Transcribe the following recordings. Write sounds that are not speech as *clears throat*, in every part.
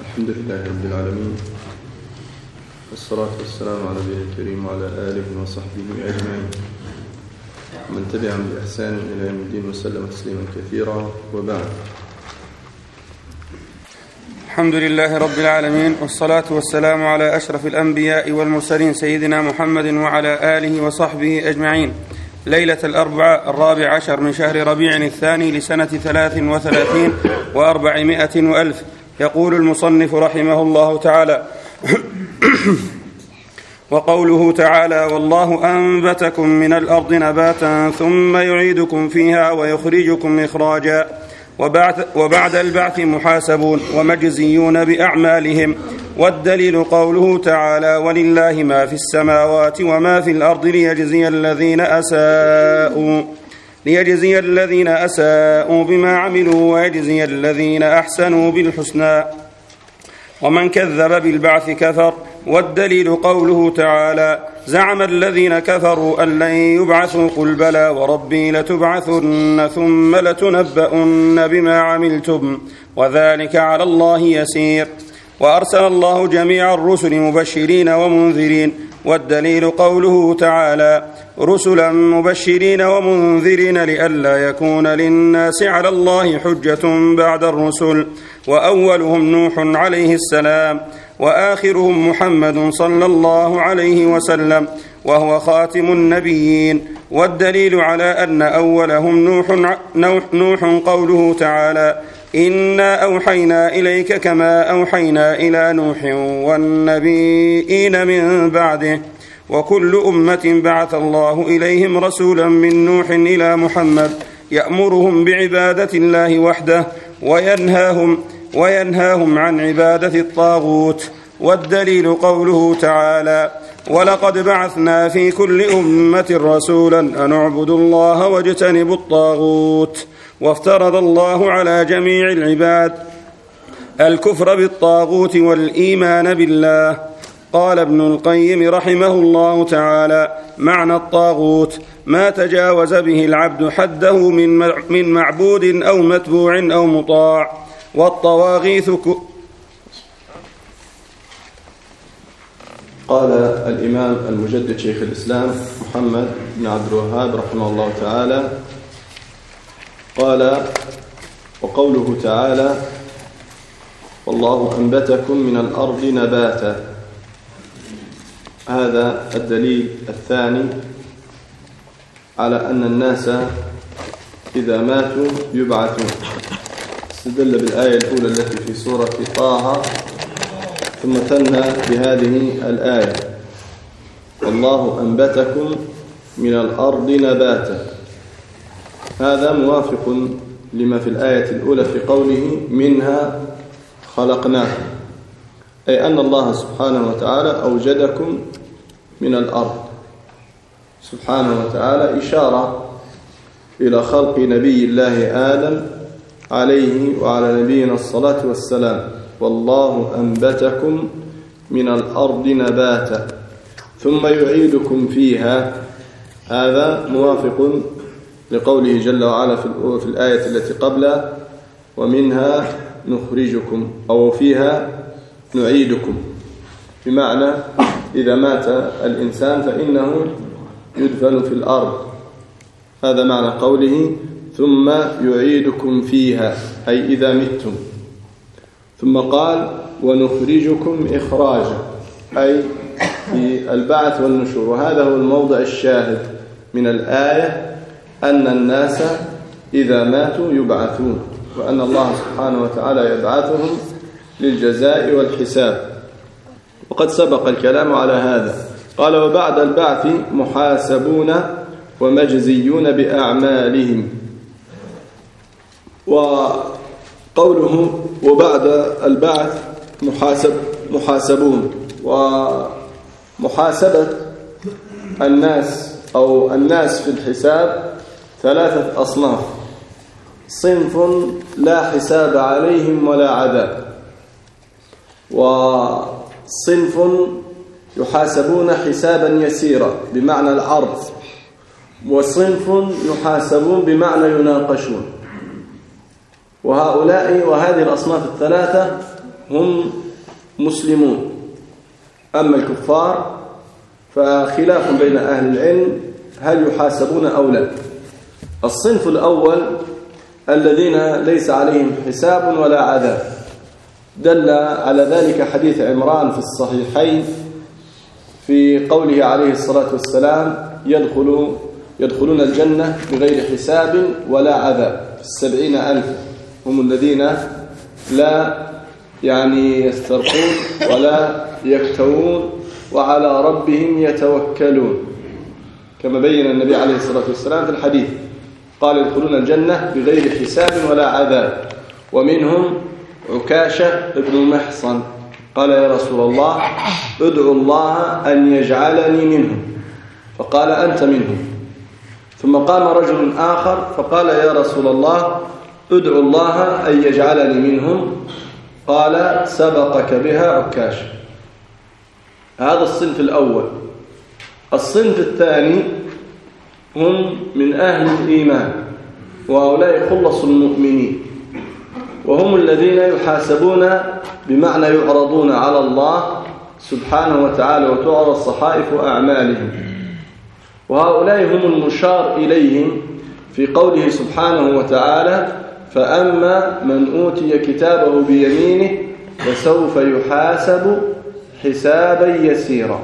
الحمد لله رب العالمين. والصلاة والسلام على نبينا الكريم وعلى آله وصحبه أجمعين. من تبعهم بإحسان إلى يوم الدين وسلم تسليما كثيرا. وبعد. الحمد لله رب العالمين والصلاة والسلام على أشرف الأنبياء والمرسلين سيدنا محمد وعلى آله وصحبه أجمعين. ليلة الأربعاء الرابع عشر من شهر ربيع الثاني لسنة ثلاث وثلاثين وأربعمائة وألف. يقول المصنف رحمه الله تعالى *clears throat* وقوله تعالى والله أنبتكم من الأرض نباتا ثم يعيدكم فيها ويخرجكم إخراجا وبعد, البعث محاسبون ومجزيون بأعمالهم والدليل قوله تعالى ولله ما في السماوات وما في الأرض ليجزي الذين أساءوا ليجزي الذين أساءوا بما عملوا ويجزي الذين أحسنوا بالحسنى. ومن كذب بالبعث كفر والدليل قوله تعالى زعم الذين كفروا أن لن يبعثوا قل بلى وربي لتبعثن ثم لتنبؤن بما عملتم وذلك على الله يسير. وأرسل الله جميع الرسل مبشرين ومنذرين والدليل قوله تعالى رسلا مبشرين ومنذرين لئلا يكون للناس على الله حجة بعد الرسل. وأولهم نوح عليه السلام وآخرهم محمد صلى الله عليه وسلم وهو خاتم النبيين. والدليل على أن أولهم نوح, نوح قوله تعالى إنا أوحينا إليك كما أوحينا إلى نوح والنبيين من بعده وكل أمة بعث الله إليهم رسولا من نوح إلى محمد يأمرهم بعبادة الله وحده وينهاهم وينهاهم عن عبادة الطاغوت والدليل قوله تعالى ولقد بعثنا في كل أمة رسولا أن اعبدوا الله واجتنبوا الطاغوت وافترض الله على جميع العباد الكفر بالطاغوت والإيمان بالله. قال ابن القيم رحمه الله تعالى معنى الطاغوت ما تجاوز به العبد حده من معبود أو متبوع أو مطاع. والطواغيث قال الإمام المجدد شيخ الإسلام محمد بن عبد الوهاب رحمه الله تعالى قال وقوله تعالى والله أنبتكم من الأرض نباتا. هذا الدليل الثاني على أن الناس إذا ماتوا يبعثون. استدل بالآية الأولى التي في سورة طه ثم ثنى بهذه الآية والله أنبتكم من الأرض نباتا. هذا موافق لما في الآية الأولى في قوله منها خلقناكم أي أن الله سبحانه وتعالى أوجدكم من الأرض. سبحانه وتعالى إشارة إلى خلق نبي الله آدم عليه وعلى نبينا الصلاة والسلام. والله أنبتكم من الأرض نباتا ثم يعيدكم فيها. هذا موافق لقوله جل وعلا في الآية التي قبلها ومنها نخرجكم أو فيها نعيدكم. بمعنى إذا مات الإنسان فإنه يدفن في الأرض. هذا معنى قوله ثم يعيدكم فيها أي إذا متم. ثم قال ونخرجكم إخراجا أي في البعث والنشور. وهذا هو الموضع الشاهد من الآية أن الناس إذا ماتوا يبعثون وأن الله سبحانه وتعالى يبعثهم للجزاء والحساب. وقد سبق الكلام على هذا. قال وبعد البعث محاسبون ومجزيون بأعمالهم. وقوله وبعد البعث محاسب محاسبون. ومحاسبة الناس أو الناس في الحساب ثلاثة أصناف. صنف لا حساب عليهم ولا عذاب وصنف يحاسبون حسابا يسيرا بمعنى العرض. وصنف يحاسبون بمعنى يناقشون. وهؤلاء وهذه الأصناف الثلاثة هم مسلمون. أما الكفار فخلاف بين أهل العلم هل يحاسبون أو لا. الصنف الأول الذين ليس عليهم حساب ولا عذاب. دل على ذلك حديث عمران في الصحيحين في قوله عليه الصلاة والسلام يدخل يدخلون الجنة بغير حساب ولا عذاب. السبعين ألف هم الذين لا يعني يسترقون ولا يكتوون وعلى ربهم يتوكلون. كما بين النبي عليه الصلاة والسلام في الحديث قال يدخلون الجنة بغير حساب ولا عذاب. ومنهم عكاشة بن محصن. قال يا رسول الله ادعو الله أن يجعلني منهم. فقال أنت منهم. ثم قام رجل آخر فقال يا رسول الله ادعو الله أن يجعلني منهم. قال سبقك بها عكاش هذا الصنف الأول. الصنف الثاني هم من أهل الإيمان وهؤلاء خلص المؤمنين. وهم الذين يحاسبون بمعنى يعرضون على الله سبحانه وتعالى وتعرض صحائف أعمالهم وهؤلاء هم المشار إليهم في قوله سبحانه وتعالى فأما من أوتي كتابه بيمينه فسوف يحاسب حسابا يسيرا.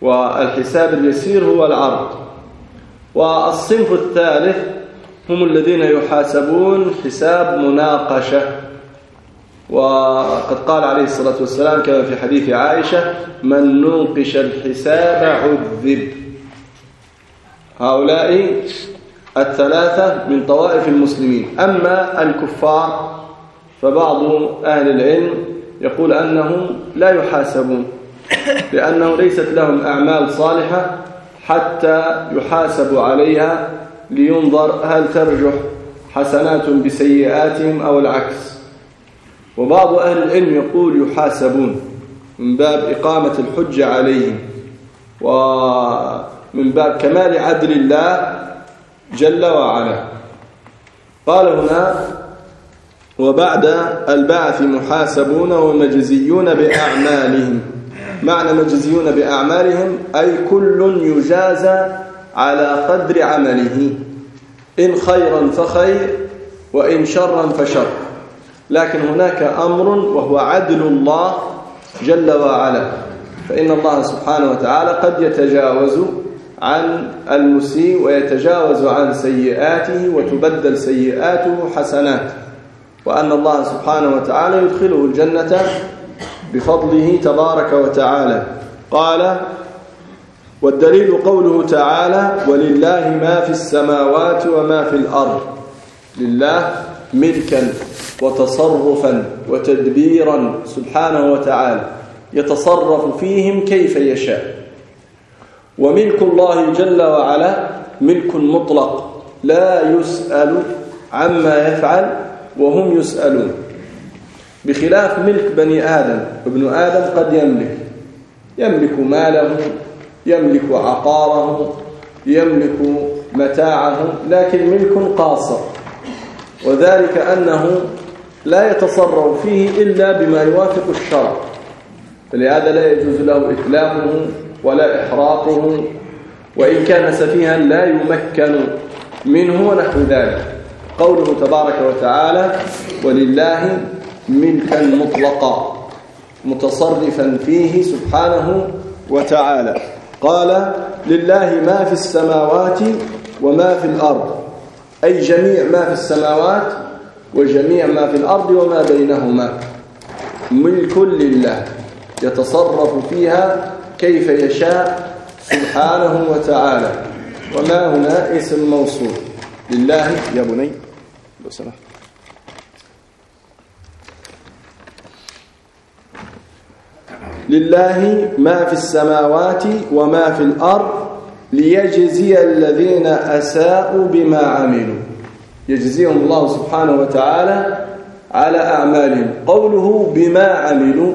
والحساب اليسير هو العرض. والصنف الثالث هم الذين يحاسبون حساب مناقشة. وقد قال عليه الصلاة والسلام كما في حديث عائشة من نوقش الحساب عذب. هؤلاء الثلاثة من طوائف المسلمين. أما الكفار فبعض أهل العلم يقول أنهم لا يحاسبون لأنه ليست لهم أعمال صالحة حتى يحاسبوا عليها لينظر هل ترجح حسنات بسيئاتهم أو العكس. وبعض أهل العلم يقول يحاسبون من باب إقامة الحجة عليهم. ومن باب كمال عدل الله جل وعلا. قال هنا وبعد البعث محاسبون ومجزيون بأعمالهم. معنى مجزيون بأعمالهم أي كل يجازى على قدر عمله. إن خيرا فخير وإن شرا فشر. لكن هناك أمر وهو عدل الله جل وعلا. فإن الله سبحانه وتعالى قد يتجاوز عن المسيء ويتجاوز عن سيئاته وتبدل سيئاته حسنات. وأن الله سبحانه وتعالى يدخله الجنة بفضله تبارك وتعالى. قال والدليل قوله تعالى ولله ما في السماوات وما في الأرض لله ملكا وتصرفا وتدبيرا سبحانه وتعالى. يتصرف فيهم كيف يشاء. وملك الله جل وعلا ملك مطلق. لا يسأل عما يفعل وهم يسألون. بخلاف ملك بني آدم. ابن آدم قد يملك. يملك ماله يملك عقاره يملك متاعه لكن ملك قاصر. وذلك أنه لا يتصرف فيه إلا بما يوافق الشرع. فلهذا لا يجوز له إتلافه ولا إحراقه وإن كان سفيها لا يمكن منه ونحو ذلك. قوله تبارك وتعالى ولله ملكا مطلقا متصرفا فيه سبحانه وتعالى. قال لله ما في السماوات وما في الأرض. أي جميع ما في السماوات وجميع ما في الأرض وما بينهما. ملك لله يتصرف فيها كيف يشاء سبحانه وتعالى. وما هنا اسم موصول. لله يا بني لو سمحت لله ما في السماوات وما في الأرض ليجزي الذين أساءوا بما عملوا. يجزيهم الله سبحانه وتعالى على أعمالهم. قوله بما عملوا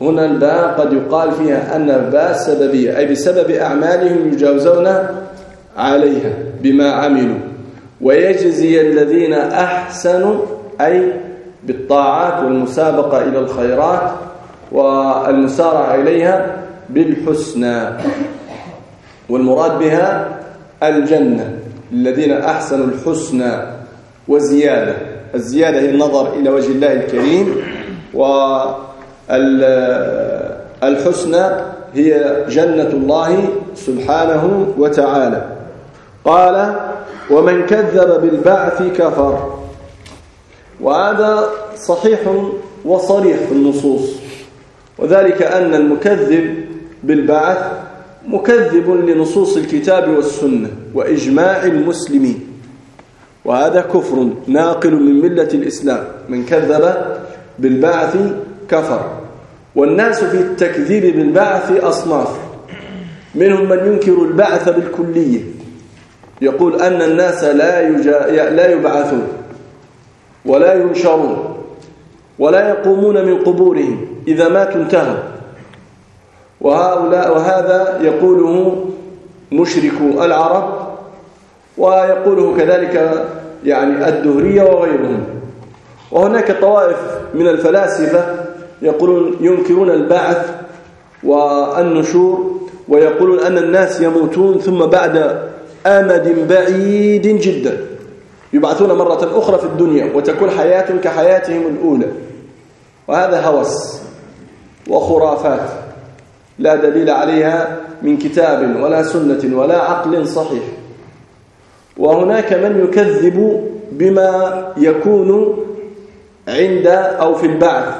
هنا الباء قد يقال فيها أن الباء سببية أي بسبب أعمالهم يجاوزون عليها بما عملوا. ويجزي الذين أحسنوا أي بالطاعات والمسابقة إلى الخيرات والمسارعة إليها بالحسنى. والمراد بها الجنة الذين أحسنوا الحسنى وزيادة. الزيادة هي النظر إلى وجه الله الكريم والحسنى هي جنة الله سبحانه وتعالى. قال ومن كذب بالبعث كفر. وهذا صحيح وصريح في النصوص. وذلك أن المكذب بالبعث مكذب لنصوص الكتاب والسنة وإجماع المسلمين. وهذا كفر ناقل من ملة الإسلام. من كذب بالبعث كفر. والناس في التكذيب بالبعث أصناف. منهم من ينكر البعث بالكلية. يقول أن الناس لا, لا يبعثون ولا ينشرون. ولا يقومون من قبورهم إذا ماتوا انتهوا. وهؤلاء وهذا يقوله مشركو العرب ويقوله كذلك يعني الدهرية وغيرهم. وهناك طوائف من الفلاسفة يقولون ينكرون البعث والنشور ويقولون أن الناس يموتون ثم بعد آمد بعيد جدا. يبعثون مرة أخرى في الدنيا وتكون حياة كحياتهم الأولى. وهذا هوس وخرافات لا دليل عليها من كتاب ولا سنة ولا عقل صحيح. وهناك من يكذب بما يكون عند أو في البعث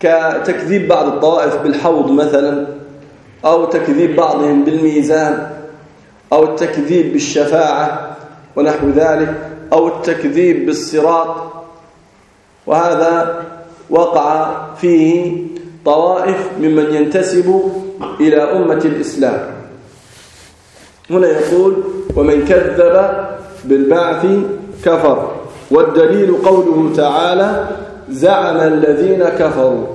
كتكذيب بعض الطوائف بالحوض مثلا أو تكذيب بعضهم بالميزان أو التكذيب بالشفاعة ونحو ذلك أو التكذيب بالصراط. وهذا وقع فيه طوائف ممن ينتسب إلى أمة الإسلام. هنا يقول ومن كذب بالبعث كفر والدليل قوله تعالى زعم الذين كفروا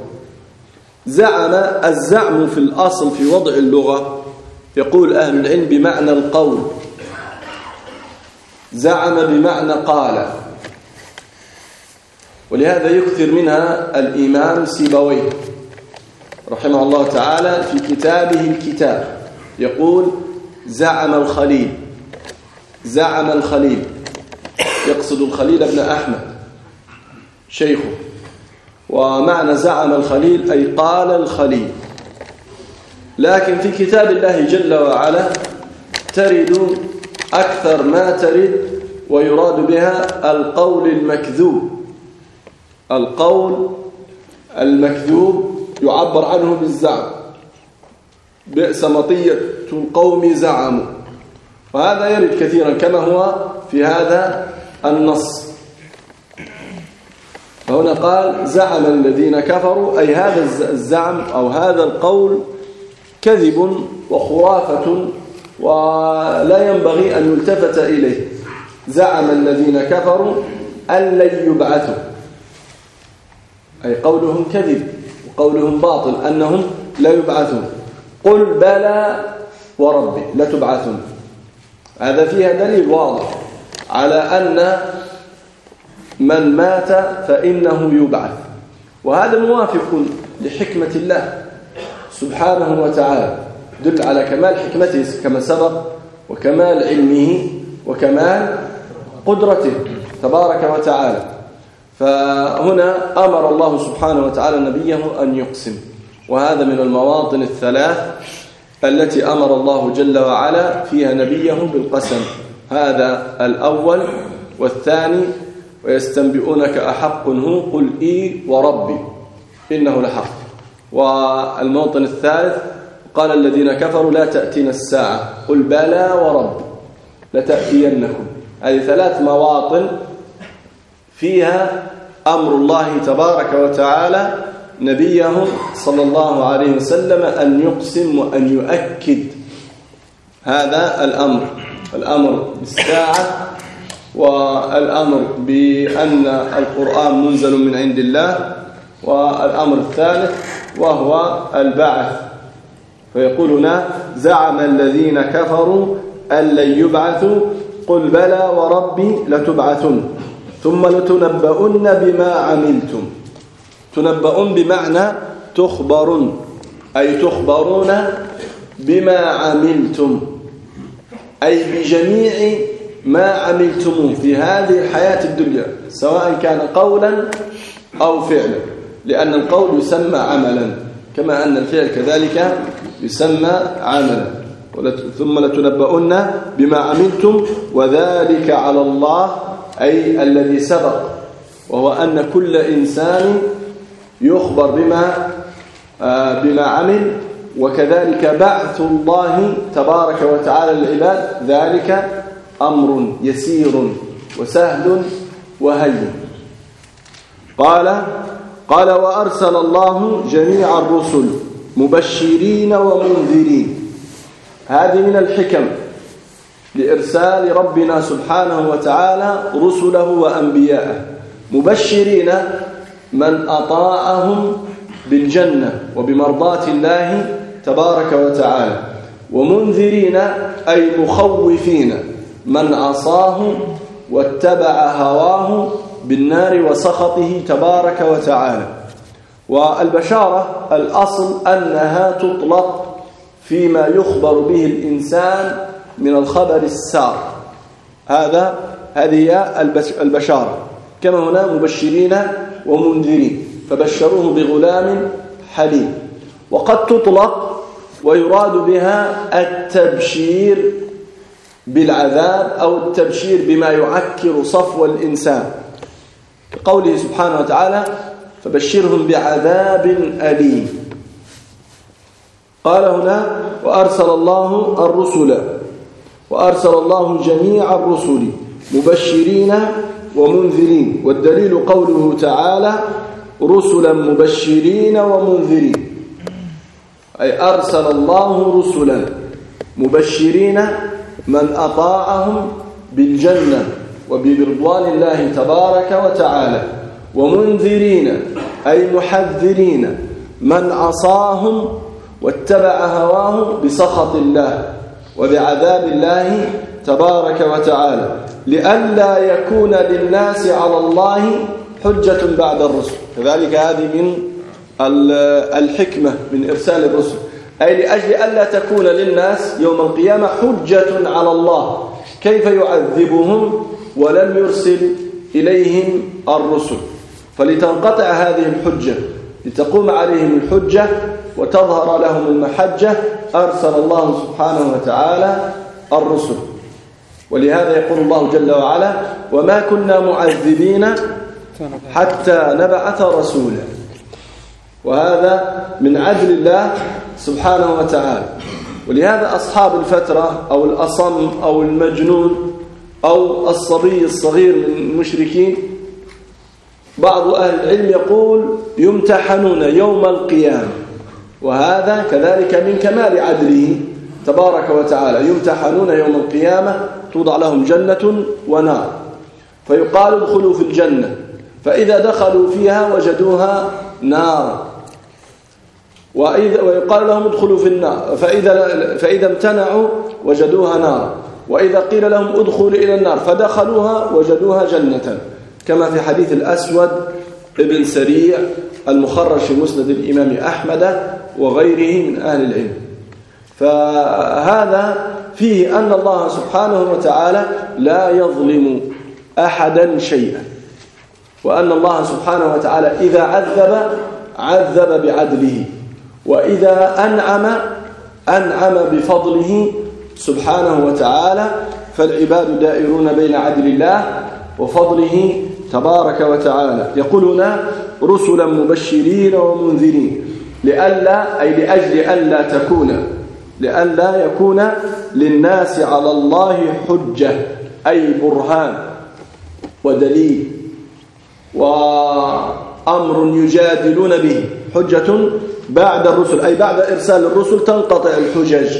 زعم الزعم في الأصل في وضع اللغة يقول أهل العلم بمعنى القول. زعم بمعنى قال. ولهذا يكثر منها الإمام سيبويه. رحمه الله تعالى في كتابه الكتاب يقول زعم الخليل زعم الخليل. يقصد الخليل ابن أحمد شيخه. ومعنى زعم الخليل أي قال الخليل. لكن في كتاب الله جل وعلا ترد أكثر ما ترد ويراد بها القول المكذوب. القول المكذوب يعبر عنه بالزعم. بئس مطية القوم زعموا وهذا يرد كثيرا كما هو في هذا النص. فهنا قال زعم الذين كفروا أي هذا الزعم أو هذا القول كذب وخرافة ولا ينبغي أن يلتفت إليه. زعم الذين كفروا أن لن يبعثوا. أي قولهم كذب وقولهم باطل أنهم لا يبعثون. قل بلى وربي لتبعثون هذا فيها دليل واضح على أن من مات فإنه يبعث. وهذا موافق لحكمة الله سبحانه وتعالى. دل على كمال حكمته كما سبق وكمال علمه وكمال قدرته تبارك وتعالى. فهنا أمر الله سبحانه وتعالى نبيه أن يقسم وهذا من المواطن الثلاث التي أمر الله جل وعلا فيها نبيه بالقسم هذا الأول والثاني ويستنبئونك أحق هو قل إي وربي إنه لحق. والموطن الثالث قال الذين كفروا لا تأتينا الساعة قل بلى ورب لتأتينكم. هذه ثلاث مواطن فيها أمر الله تبارك وتعالى نبيه صلى الله عليه وسلم أن يقسم وأن يؤكد. هذا الأمر. الأمر بالساعة والأمر بأن القرآن منزل من عند الله والأمر الثالث وهو البعث. فيقول هنا زعم الذين كفروا أن لن يبعثوا قل بلى وربي لتبعثن. ثم لتنبؤن بما عملتم. تنبؤون بمعنى تخبرون أي تخبرون بما عملتم. أي بجميع ما عملتموه في هذه الحياة الدنيا سواء كان قولا أو فعلا. لأن القول يسمى عملا كما أن الفعل كذلك يسمى عملا. ثم لتنبؤن بما عملتم وذلك على الله أي الذي سبق وهو أن كل إنسان يخبر بما آه، بما عمل وكذلك بعث الله تبارك وتعالى للعباد ذلك أمر يسير وسهل وهين. قال قال وأرسل الله جميع الرسل مبشرين ومنذرين. هذه من الحكم. لإرسال ربنا سبحانه وتعالى رسله وأنبياءه مبشرين من أطاعهم بالجنة وبمرضاة الله تبارك وتعالى ومنذرين أي مخوفين من عصاه واتبع هواه بالنار وسخطه تبارك وتعالى. والبشارة الأصل أنها تطلق فيما يخبر به الإنسان من الخبر السار. هذا هذه البشارة. كما هنا مبشرين ومنذرين. فبشروه بغلام حليم. وقد تطلق ويراد بها التبشير بالعذاب أو التبشير بما يعكر صفو الإنسان. كقوله سبحانه وتعالى فبشرهم بعذاب أليم. قال هنا وأرسل الله الرسل وأرسل الله جميع الرسل مبشرين ومنذرين والدليل قوله تعالى رسلا مبشرين ومنذرين. أي أرسل الله رسلا مبشرين من أطاعهم بالجنة وبرضوان الله تبارك وتعالى. ومنذرين أي محذرين من عصاهم واتبع هواه بسخط الله. وبعذاب الله تبارك وتعالى لئلا يكون للناس على الله حجة بعد الرسل. كذلك هذه من الحكمة من إرسال الرسل. أي لأجل ألا تكون للناس يوم القيامة حجة على الله. كيف يعذبهم ولم يرسل إليهم الرسل؟ فلتنقطع هذه الحجة لتقوم عليهم الحجة وتظهر لهم المحجة أرسل الله سبحانه وتعالى الرسل. ولهذا يقول الله جل وعلا وما كنا معذبين حتى نبعث رسولا. وهذا من عدل الله سبحانه وتعالى. ولهذا أصحاب الفترة أو الأصم أو المجنون أو الصبي الصغير من المشركين بعض أهل العلم يقول يمتحنون يوم القيامة. وهذا كذلك من كمال عدله تبارك وتعالى. يمتحنون يوم القيامة توضع لهم جنة ونار. فيقال ادخلوا في الجنة فإذا دخلوا فيها وجدوها نارا وإذا ويقال لهم ادخلوا في النار فإذا, فإذا امتنعوا وجدوها نارا وإذا قيل لهم ادخلوا إلى النار فدخلوها وجدوها جنة. كما في حديث الأسود ابن سريع المخرج في مسند الإمام أحمد وغيره من أهل العلم. فهذا فيه أن الله سبحانه وتعالى لا يظلم أحدا شيئا. وأن الله سبحانه وتعالى إذا عذب عذب بعدله. وإذا أنعم أنعم بفضله سبحانه وتعالى. فالعباد دائرون بين عدل الله وفضله تبارك وتعالى. يقولون رسلا مبشرين ومنذرين. لئلا أي لأجل ألا تكون لئلا يكون للناس على الله حجة أي برهان ودليل وأمر يجادلون به. حجة بعد الرسل أي بعد إرسال الرسل تنقطع الحجج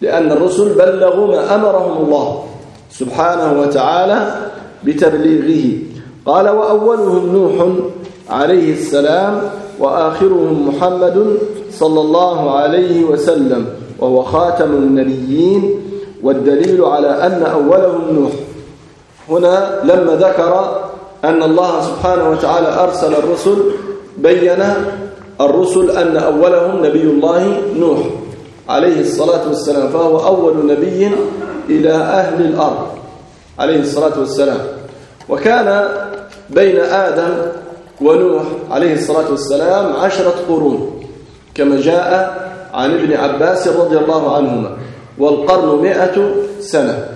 لأن الرسل بلغوا ما أمرهم الله سبحانه وتعالى بتبليغه. قال وأولهم نوح عليه السلام وآخرهم محمد صلى الله عليه وسلم وهو خاتم النبيين والدليل على أن أولهم نوح. هنا لما ذكر أن الله سبحانه وتعالى أرسل الرسل بين الرسل أن أولهم نبي الله نوح عليه الصلاة والسلام فهو أول نبي إلى أهل الأرض عليه الصلاة والسلام. وكان بين آدم ونوح عليه الصلاة والسلام عشرة قرون كما جاء عن ابن عباس رضي الله عنهما والقرن مئة سنة.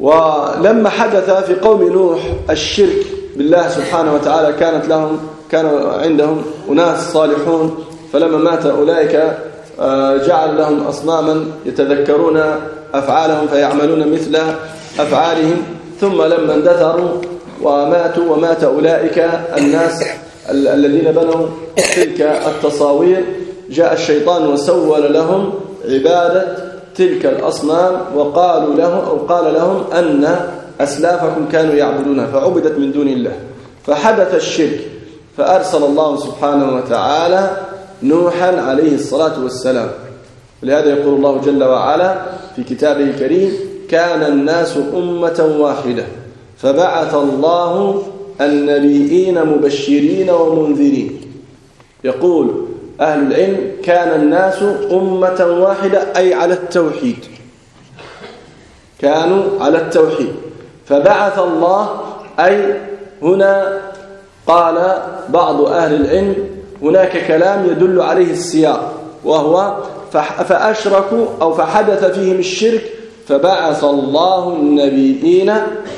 ولما حدث في قوم نوح الشرك بالله سبحانه وتعالى كانت لهم كان عندهم أناس صالحون فلما مات أولئك آه، جعل لهم أصناما يتذكرون أفعالهم فيعملون مثل أفعالهم ثم لما اندثروا وماتوا ومات أولئك الناس الذين بنوا تلك التصاوير. جاء الشيطان وسول لهم عبادة تلك الأصنام وقالوا له أو قال لهم أن أسلافكم كانوا يعبدونها فعبدت من دون الله فحدث الشرك فأرسل الله سبحانه وتعالى نوحا عليه الصلاة والسلام. ولهذا يقول الله جل وعلا في كتابه الكريم كان الناس أمة واحدة. فبعث الله النبيين مبشرين ومنذرين. يقول أهل العلم كان الناس أمة واحدة أي على التوحيد. كانوا على التوحيد. فبعث الله أي هنا قال بعض أهل العلم هناك كلام يدل عليه السياق وهو فأشركوا أو فحدث فيهم الشرك فبعث الله النبيين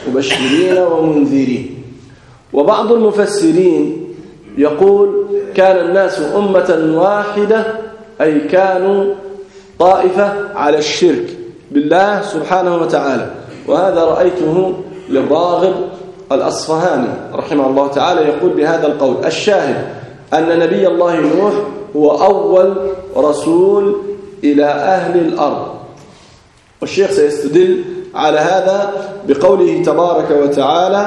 مبشرين ومنذرين. وبعض المفسرين يقول كان الناس أمة واحدة أي كانوا طائفة على الشرك بالله سبحانه وتعالى. وهذا رأيته للراغب الأصفهاني رحمه الله تعالى يقول بهذا القول الشاهد أن نبي الله نوح هو أول رسول إلى أهل الأرض. والشيخ سيستدل على هذا بقوله تبارك وتعالى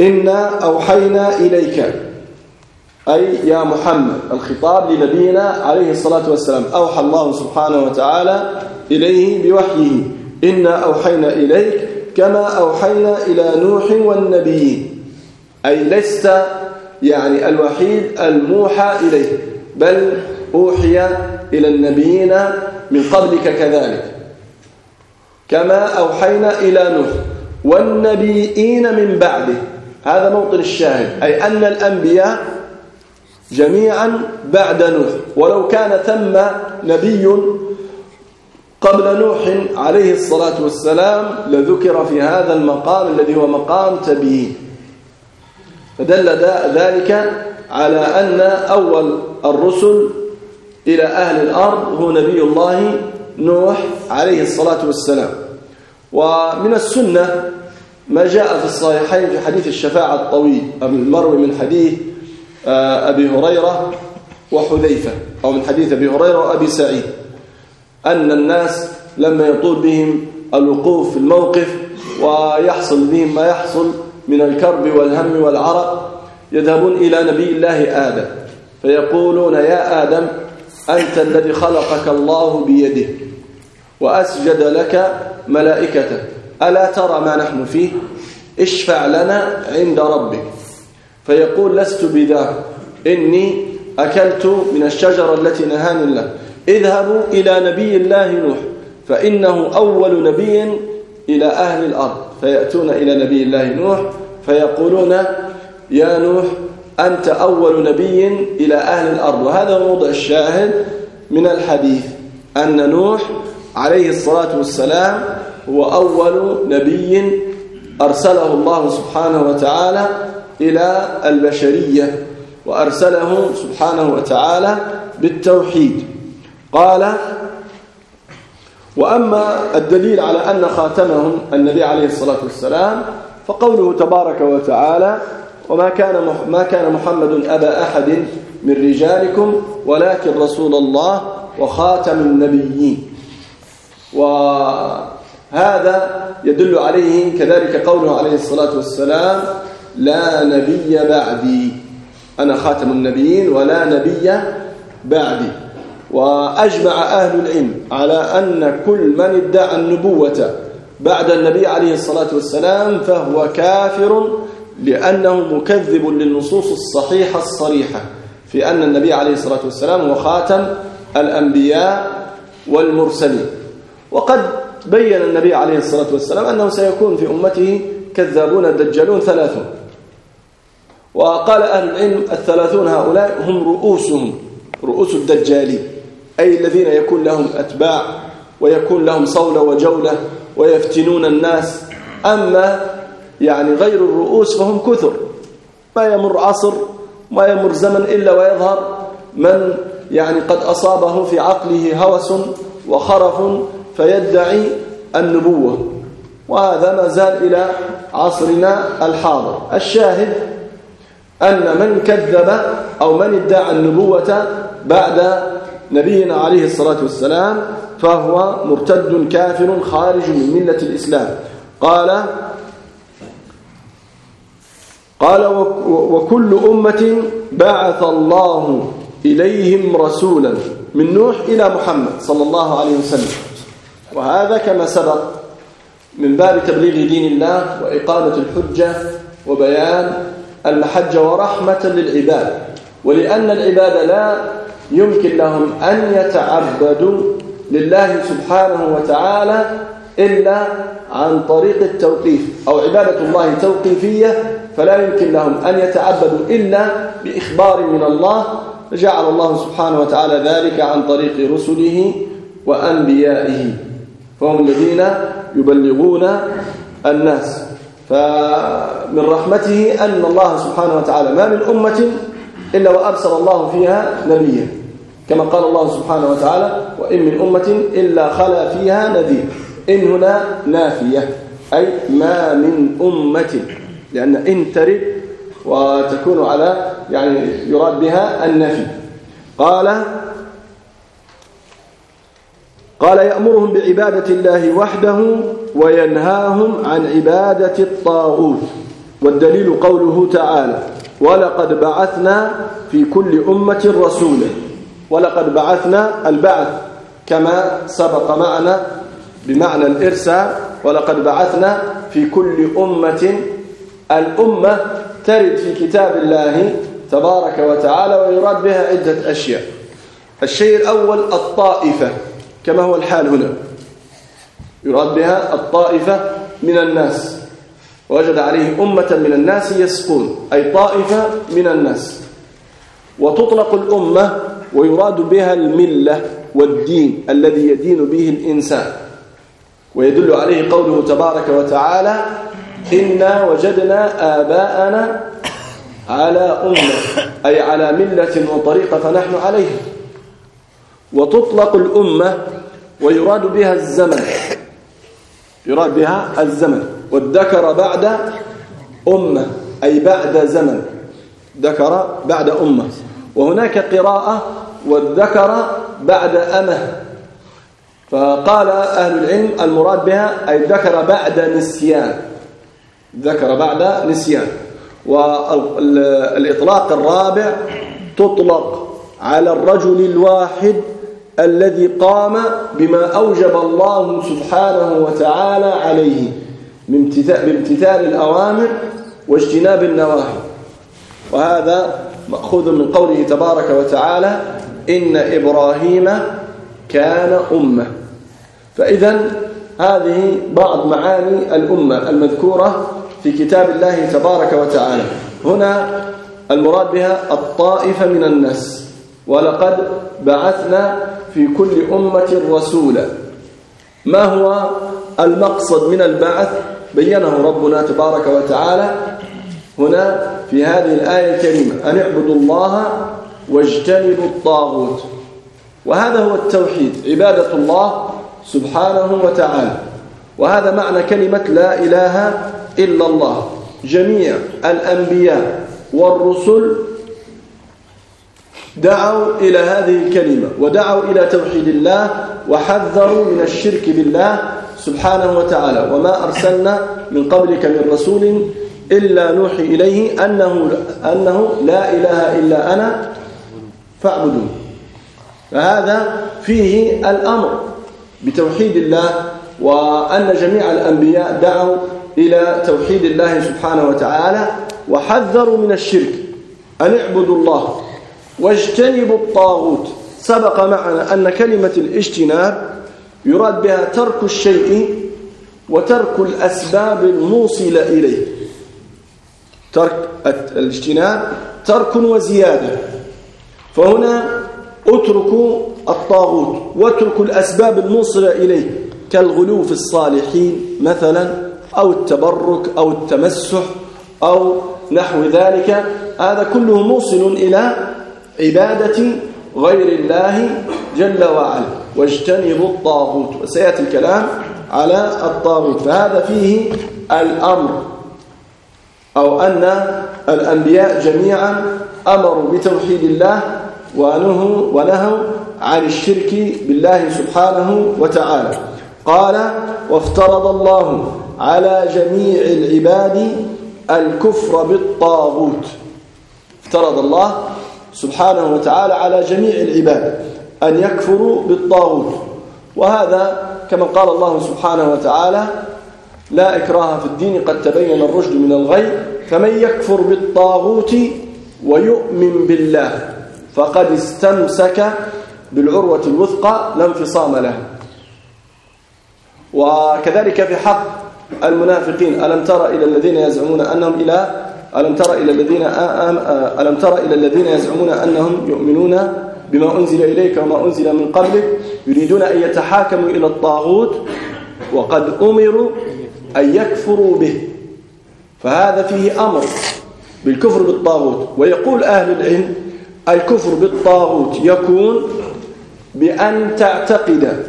إنا أوحينا إليك أي يا محمد الخطاب لنبينا عليه الصلاة والسلام. أوحى الله سبحانه وتعالى إليه بوحيه إنا أوحينا إليك كما أوحينا إلى نوح والنبيين. أي لست يعني الوحيد الموحى إليه بل أوحي إلى النبيين من قبلك كذلك. كما أوحينا إلى نوح والنبيين من بعده. هذا موطن الشاهد أي أن الأنبياء جميعا بعد نوح. ولو كان ثم نبي قبل نوح عليه الصلاة والسلام لذكر في هذا المقام الذي هو مقام تبيين. فدل ذلك على أن أول الرسل إلى أهل الأرض هو نبي الله نوح عليه الصلاة والسلام. ومن السنة ما جاء في الصحيحين في حديث الشفاعة الطويل المروي من حديث آه، أبي هريرة وحذيفة أو من حديث أبي هريرة وأبي سعيد أن الناس لما يطول بهم الوقوف في الموقف ويحصل بهم ما يحصل من الكرب والهم والعرق يذهبون إلى نبي الله آدم فيقولون يا آدم أنت الذي خلقك الله بيده وأسجد لك ملائكته. ألا ترى ما نحن فيه؟ اشفع لنا عند ربك. فيقول لست بذاك. إني أكلت من الشجرة التي نهاني الله. اذهبوا إلى نبي الله نوح فإنه أول نبي إلى أهل الأرض. فيأتون إلى نبي الله نوح فيقولون يا نوح أنت أول نبي إلى أهل الأرض. وهذا موضع الشاهد من الحديث أن نوح عليه الصلاة والسلام هو أول نبي أرسله الله سبحانه وتعالى إلى البشرية وأرسله سبحانه وتعالى بالتوحيد. قال وأما الدليل على أن خاتمهم النبي عليه الصلاة والسلام فقوله تبارك وتعالى وما كان ما كان محمد أبا أحد من رجالكم ولكن رسول الله وخاتم النبيين. وهذا يدل عليه كذلك قوله عليه الصلاة والسلام لا نبي بعدي. أنا خاتم النبيين ولا نبي بعدي. وأجمع أهل العلم على أن كل من ادعى النبوة بعد النبي عليه الصلاة والسلام فهو كافر لأنه مكذب للنصوص الصحيحة الصريحة في أن النبي عليه الصلاة والسلام هو خاتم الأنبياء والمرسلين. وقد بين النبي عليه الصلاة والسلام أنه سيكون في أمته كذابون دجالون ثلاثون. وقال أهل العلم الثلاثون هؤلاء هم رؤوسهم رؤوس الدجالين أي الذين يكون لهم أتباع ويكون لهم صولة وجولة ويفتنون الناس. أما يعني غير الرؤوس فهم كثر. ما يمر عصر ما يمر زمن إلا ويظهر من يعني قد أصابه في عقله هوس وخرف فيدعي النبوة. وهذا ما زال إلى عصرنا الحاضر. الشاهد أن من كذب أو من ادعى النبوة بعد نبينا عليه الصلاة والسلام فهو مرتد كافر خارج من ملة الإسلام. قال قال وكل أمة بعث الله إليهم رسولا من نوح إلى محمد صلى الله عليه وسلم. وهذا كما سبق من باب تبليغ دين الله وإقامة الحجة وبيان المحجة ورحمة للعباد. ولأن العباد لا يمكن لهم أن يتعبدوا لله سبحانه وتعالى إلا عن طريق التوقيف أو عبادة الله توقيفية فلا يمكن لهم أن يتعبدوا إلا بإخبار من الله. جعل الله سبحانه وتعالى ذلك عن طريق رسله وأنبيائه. فهم الذين يبلغون الناس. فمن رحمته أن الله سبحانه وتعالى ما من أمة إلا وأرسل الله فيها نبيا. كما قال الله سبحانه وتعالى وإن من أمة إلا خلا فيها نذير. إن هنا نافية أي ما من أمة لأن إن ترد وتكون على يعني يراد بها النفي. قال قال يأمرهم بعبادة الله وحده وينهاهم عن عبادة الطاغوت والدليل قوله تعالى ولقد بعثنا في كل أمة رسولا ولقد بعثنا البعث كما سبق معنا بمعنى الإرسال ولقد بعثنا في كل أمة الأمة ترد في كتاب الله تبارك وتعالى ويراد بها عدة أشياء. الشيء الأول الطائفة كما هو الحال هنا. يراد بها الطائفة من الناس. وجد عليه أمة من الناس يسقون أي طائفة من الناس. وتطلق الأمة ويراد بها الملة والدين الذي يدين به الإنسان. ويدل عليه قوله تبارك وتعالى إنا وجدنا آباءنا على أمة أي على ملة وطريقة فنحن عليها وتطلق الأمة ويراد بها الزمن يراد بها الزمن. والذكر بعد أمة أي بعد زمن. ذكر بعد أمة. وهناك قراءة والذكر بعد أمة. فقال أهل العلم المراد بها أي ذكر بعد نسيان. ذكر بعد نسيان. والإطلاق الرابع تطلق على الرجل الواحد الذي قام بما أوجب الله سبحانه وتعالى عليه بامتثال الأوامر واجتناب النواهي. وهذا مأخوذ من قوله تبارك وتعالى إن إبراهيم كان أمة. فإذا هذه بعض معاني الأمة المذكورة في كتاب الله تبارك وتعالى. هنا المراد بها الطائفة من الناس. ولقد بعثنا في كل أمة رسولا ما هو المقصد من البعث؟ بينه ربنا تبارك وتعالى هنا في هذه الآية الكريمة. أن اعبدوا الله واجتنبوا الطاغوت. وهذا هو التوحيد. عبادة الله سبحانه وتعالى. وهذا معنى كلمة لا إله إلا الله. جميع الأنبياء والرسل دعوا إلى هذه الكلمة ودعوا إلى توحيد الله وحذروا من الشرك بالله سبحانه وتعالى. وما أرسلنا من قبلك من رسول إلا نوحي إليه أنه, أنه لا إله إلا أنا فاعبدون. فهذا فيه الأمر. بتوحيد الله وأن جميع الأنبياء دعوا إلى توحيد الله سبحانه وتعالى وحذروا من الشرك. أن اعبدوا الله واجتنبوا الطاغوت. سبق معنا أن كلمة الاجتناب يراد بها ترك الشيء وترك الأسباب الموصلة إليه. ترك الاجتناب ترك وزيادة. فهنا اتركوا الطاغوت واتركوا الأسباب الموصلة إليه كالغلو في الصالحين مثلا أو التبرك أو التمسح أو نحو ذلك. هذا كله موصل إلى عبادة غير الله جل وعلا. واجتنبوا الطاغوت. وسيأتي الكلام على الطاغوت. فهذا فيه الأمر. أو أن الأنبياء جميعا أمروا بتوحيد الله ونهوا ونهوا عن الشرك بالله سبحانه وتعالى. قال وافترض الله على جميع العباد الكفر بالطاغوت. افترض الله سبحانه وتعالى على جميع العباد أن يكفروا بالطاغوت. وهذا كما قال الله سبحانه وتعالى لا إكراه في الدين قد تبين الرشد من الغي فمن يكفر بالطاغوت ويؤمن بالله. فقد استمسك بالعروة الوثقى لا انفصام له. وكذلك في حق المنافقين ألم تر إلى الذين يزعمون أنهم إلى ألم تر إلى الذين ألم تر إلى الذين يزعمون أنهم يؤمنون بما أنزل إليك وما أنزل من قبلك يريدون أن يتحاكموا إلى الطاغوت وقد أمروا أن يكفروا به. فهذا فيه أمر بالكفر بالطاغوت. ويقول أهل العلم الكفر بالطاغوت يكون بأن تعتقد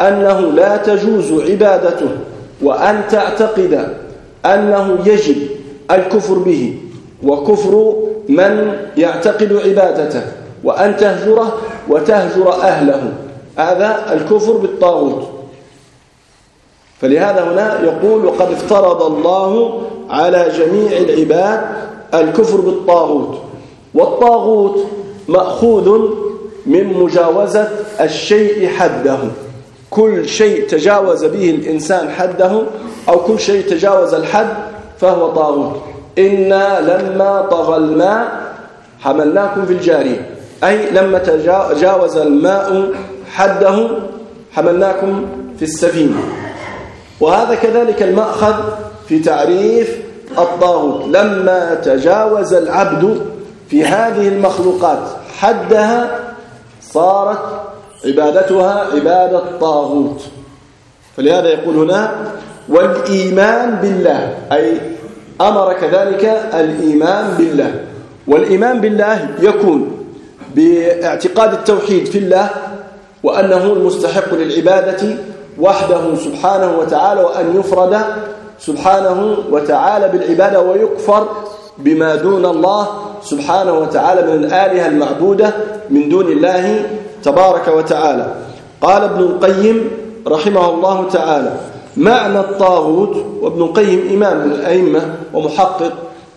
أنه لا تجوز عبادته وأن تعتقد أنه يجب الكفر به وكفر من يعتقد عبادته وأن تهجره وتهجر أهله. هذا الكفر بالطاغوت. فلهذا هنا يقول وقد افترض الله على جميع العباد الكفر بالطاغوت. والطاغوت مأخوذ من مجاوزة الشيء حده. كل شيء تجاوز به الإنسان حده أو كل شيء تجاوز الحد فهو طاغوت. إنا لما طغى الماء حملناكم في الجارية أي لما تجاوز الماء حده حملناكم في السفينة. وهذا كذلك المأخذ في تعريف الطاغوت. لما تجاوز العبد في هذه المخلوقات حدها صارت عبادتها عبادة طاغوت فلهذا يقول هنا والإيمان بالله أي أمر كذلك الإيمان بالله. والإيمان بالله يكون باعتقاد التوحيد في الله وأنه المستحق للعبادة وحده سبحانه وتعالى وأن يفرد سبحانه وتعالى بالعبادة ويكفر بما دون الله سبحانه وتعالى من الآلهة المعبودة من دون الله تبارك وتعالى. قال ابن القيم رحمه الله تعالى معنى الطاغوت وابن القيم إمام من الأئمة ومحقق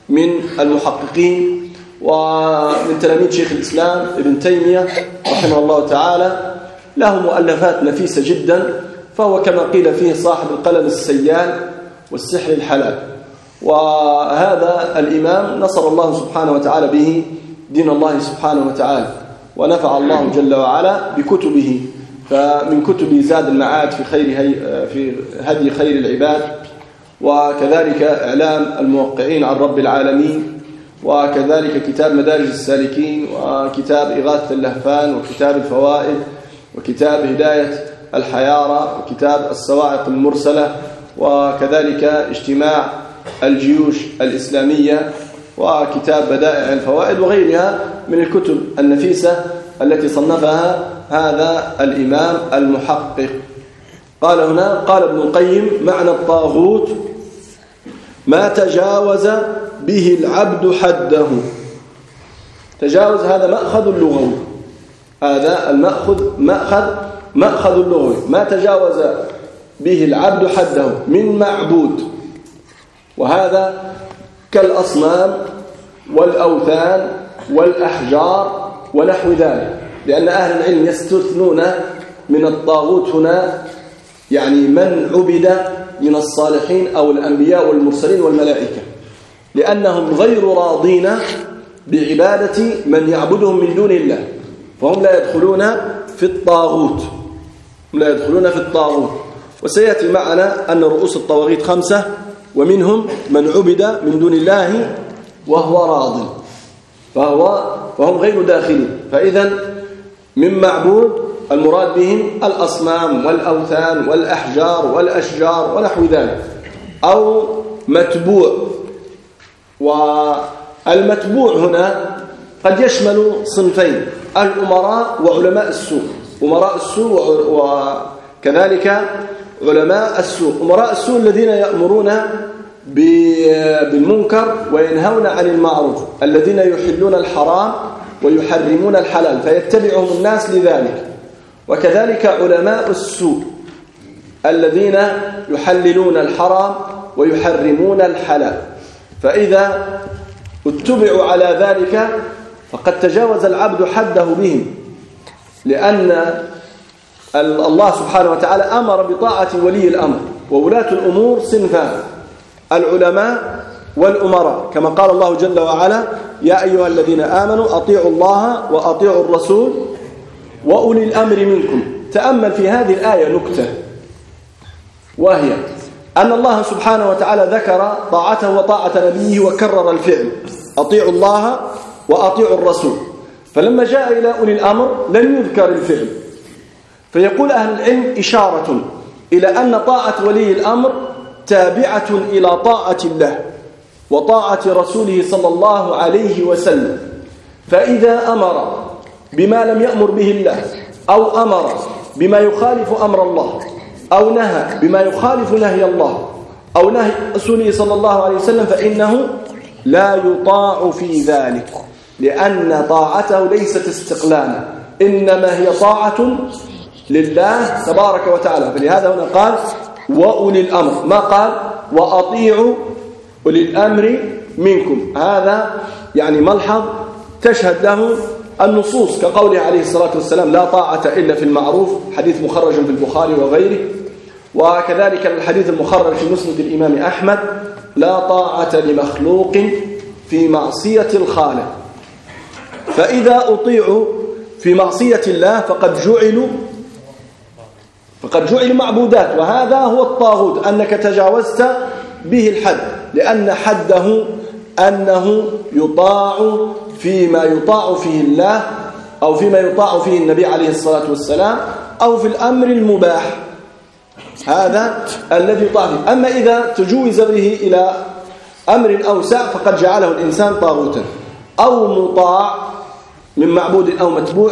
من المحققين ومن تلاميذ شيخ الإسلام ابن تيمية رحمه الله تعالى له مؤلفات نفيسة جدا فهو كما قيل فيه صاحب القلم السيال والسحر الحلال. وهذا الإمام نصر الله سبحانه وتعالى به دين الله سبحانه وتعالى ونفع الله جل وعلا بكتبه. فمن كتب زاد المعاد في خير هي في هدي خير العباد وكذلك إعلام الموقعين عن رب العالمين وكذلك كتاب مدارج السالكين وكتاب إغاثة اللهفان وكتاب الفوائد وكتاب هداية الحيارى وكتاب الصواعق المرسلة وكذلك اجتماع الجيوش الإسلامية وكتاب بدائع الفوائد وغيرها من الكتب النفيسة التي صنفها هذا الإمام المحقق. قال هنا قال ابن القيم معنى الطاغوت ما تجاوز به العبد حده. تجاوز هذا مأخذ اللغوي. هذا المأخذ مأخذ مأخذ اللغوي. ما تجاوز به العبد حده من معبود. وهذا كالأصنام والأوثان والأحجار ونحو ذلك لأن أهل العلم يستثنون من الطاغوت هنا يعني من عبد من الصالحين أو الأنبياء والمرسلين والملائكة لأنهم غير راضين بعبادة من يعبدهم من دون الله فهم لا يدخلون في الطاغوت لا يدخلون في الطاغوت. وسيأتي معنا أن رؤوس الطواغيت خمسة ومنهم من عبد من دون الله وهو راض. فهو فهم غير داخلين. فإذا من معبود المراد بهم الأصنام والأوثان والأحجار والأشجار ونحو ذلك. أو متبوع. والمتبوع هنا قد يشمل صنفين الأمراء وعلماء السوء. أمراء السوء وكذلك علماء السوء أمراء السوء الذين يأمرون بالمنكر وينهون عن المعروف الذين يحلون الحرام ويحرمون الحلال فيتبعهم الناس لذلك. وكذلك علماء السوء الذين يحللون الحرام ويحرمون الحلال. فإذا اتبعوا على ذلك فقد تجاوز العبد حده بهم لأن الله سبحانه وتعالى أمر بطاعة ولي الأمر وولاة الأمور صنفان. العلماء والأمراء. كما قال الله جل وعلا يا أيها الذين آمنوا أطيعوا الله وأطيعوا الرسول وأولي الأمر منكم. تأمل في هذه الآية نكتة وهي أن الله سبحانه وتعالى ذكر طاعته وطاعة نبيه وكرر الفعل أطيعوا الله وأطيعوا الرسول. فلما جاء إلى أولي الأمر لم يذكر الفعل. فيقول أهل العلم إشارة إلى أن طاعة ولي الأمر تابعة إلى طاعة الله وطاعة رسوله صلى الله عليه وسلم. فإذا أمر بما لم يأمر به الله أو أمر بما يخالف أمر الله أو نهى بما يخالف نهي الله أو نهي رسوله صلى الله عليه وسلم فإنه لا يطاع في ذلك لأن طاعته ليست استقلالا إنما هي طاعة لله تبارك وتعالى. فلهذا هنا قال وأولي الأمر. ما قال؟ وأطيعوا أولي الأمر منكم. هذا يعني ملحظ تشهد له النصوص كقوله عليه الصلاة والسلام لا طاعة إلا في المعروف. حديث مخرج في البخاري وغيره. وكذلك الحديث المخرج في مسند الإمام أحمد لا طاعة لمخلوق في معصية الخالق. فإذا أطيعوا في معصية الله فقد جعلوا فقد جعلوا معبودات وهذا هو الطاغوت أنك تجاوزت به الحد لأن حده أنه يطاع فيما يطاع فيه الله أو فيما يطاع فيه النبي عليه الصلاة والسلام أو في الأمر المباح. هذا الذي يطاع فيه. أما إذا تجوز به إلى أمر أوسع فقد جعله الإنسان طاغوتا أو مطاع من معبود أو متبوع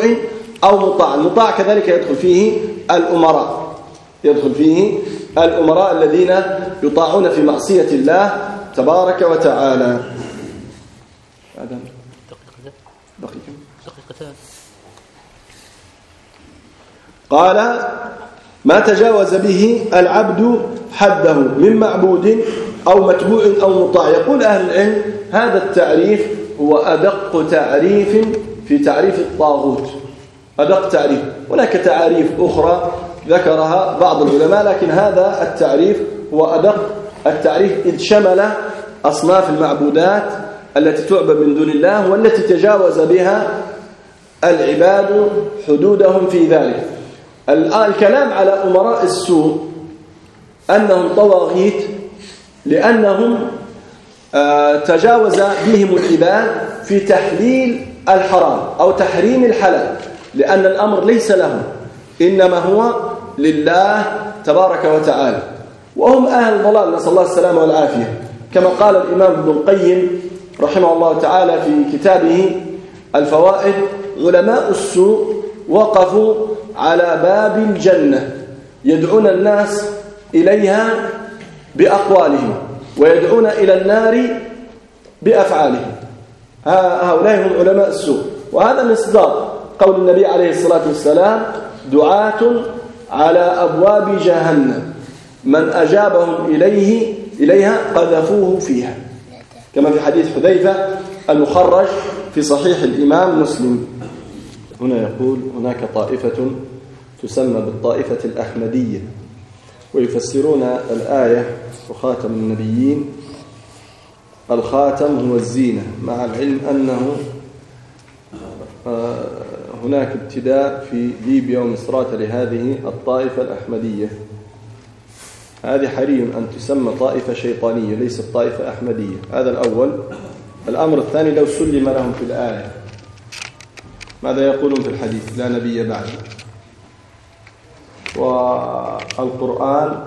أو مطاع. المطاع كذلك يدخل فيه الأمراء. يدخل فيه الأمراء الذين يطاعون في معصية الله تبارك وتعالى. قال ما تجاوز به العبد حده من معبود أو متبوع أو مطاع. يقول أهل العلم هذا التعريف هو أدق تعريف في تعريف الطاغوت. أدق تعريف. هناك تعاريف أخرى ذكرها بعض العلماء لكن هذا التعريف هو أدق التعريف إذ شمل أصناف المعبودات التي تعبد من دون الله والتي تجاوز بها العباد حدودهم في ذلك. الكلام على أمراء السوء أنهم طواغيت لأنهم تجاوز بهم العباد في تحليل الحرام أو تحريم الحلال. لأن الأمر ليس لهم إنما هو لله تبارك وتعالى. وهم أهل ضلال نسأل الله السلامة والعافية. كما قال الإمام ابن القيم رحمه الله تعالى في كتابه الفوائد علماء السوء وقفوا على باب الجنة يدعون الناس إليها بأقوالهم ويدعون إلى النار بأفعالهم. هؤلاء هم علماء السوء. وهذا مصداق قول النبي عليه الصلاة والسلام دعاة على أبواب جهنم. من أجابهم إليه إليها قذفوه فيها. كما في حديث حذيفة المخرج في صحيح الإمام مسلم. هنا يقول هناك طائفة تسمى بالطائفة الأحمدية ويفسرون الآية وخاتم النبيين. الخاتم هو الزينة مع العلم أنه آه، هناك ابتداء في ليبيا ومصرات لهذه الطائفة الأحمدية. هذه حري أن تسمى طائفة شيطانية ليست طائفة أحمدية. هذا الأول. الأمر الثاني لو سلم لهم في الآية. ماذا يقولون في الحديث؟ لا نبي بعد. والقرآن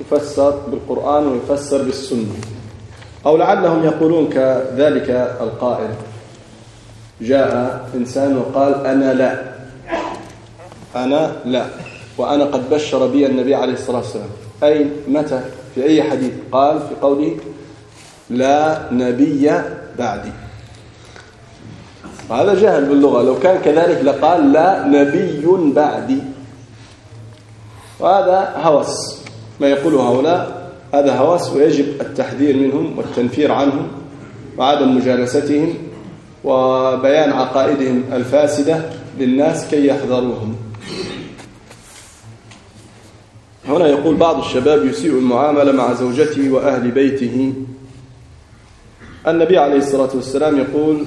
يفسر بالقرآن ويفسر بالسنة. أو لعلهم يقولون كذلك القائل. جاء إنسان وقال أنا لا. أنا لا. وأنا قد بشر بي النبي عليه الصلاة والسلام. أي متى؟ في أي حديث؟ قال في قوله لا نبي بعدي. هذا جهل باللغة. لو كان كذلك لقال لا نبي بعدي. وهذا هوس. ما يقوله هؤلاء هذا هوس ويجب التحذير منهم والتنفير عنهم وعدم مجالستهم. وبيان عقائدهم الفاسدة للناس كي يحذروهم. هنا يقول بعض الشباب يسيء المعاملة مع زوجته وأهل بيته. النبي عليه الصلاة والسلام يقول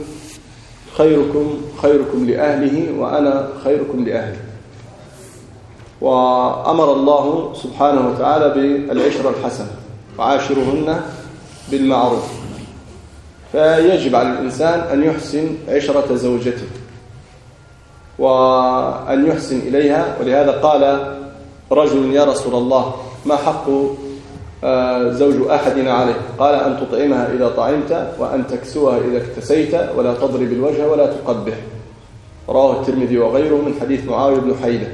خيركم خيركم لأهله وأنا خيركم لأهلي. وأمر الله سبحانه وتعالى بالعشرة الحسنة وعاشرهن بالمعروف. فيجب على الإنسان أن يحسن عشرة زوجته وأن يحسن إليها ولهذا قال رجل يا رسول الله ما حق آه، زوج أحدنا عليه؟ قال أن تطعمها إذا طعمت وأن تكسوها إذا اكتسيت ولا تضرب الوجه ولا تقبح. رواه الترمذي وغيره من حديث معاوية بن حيدة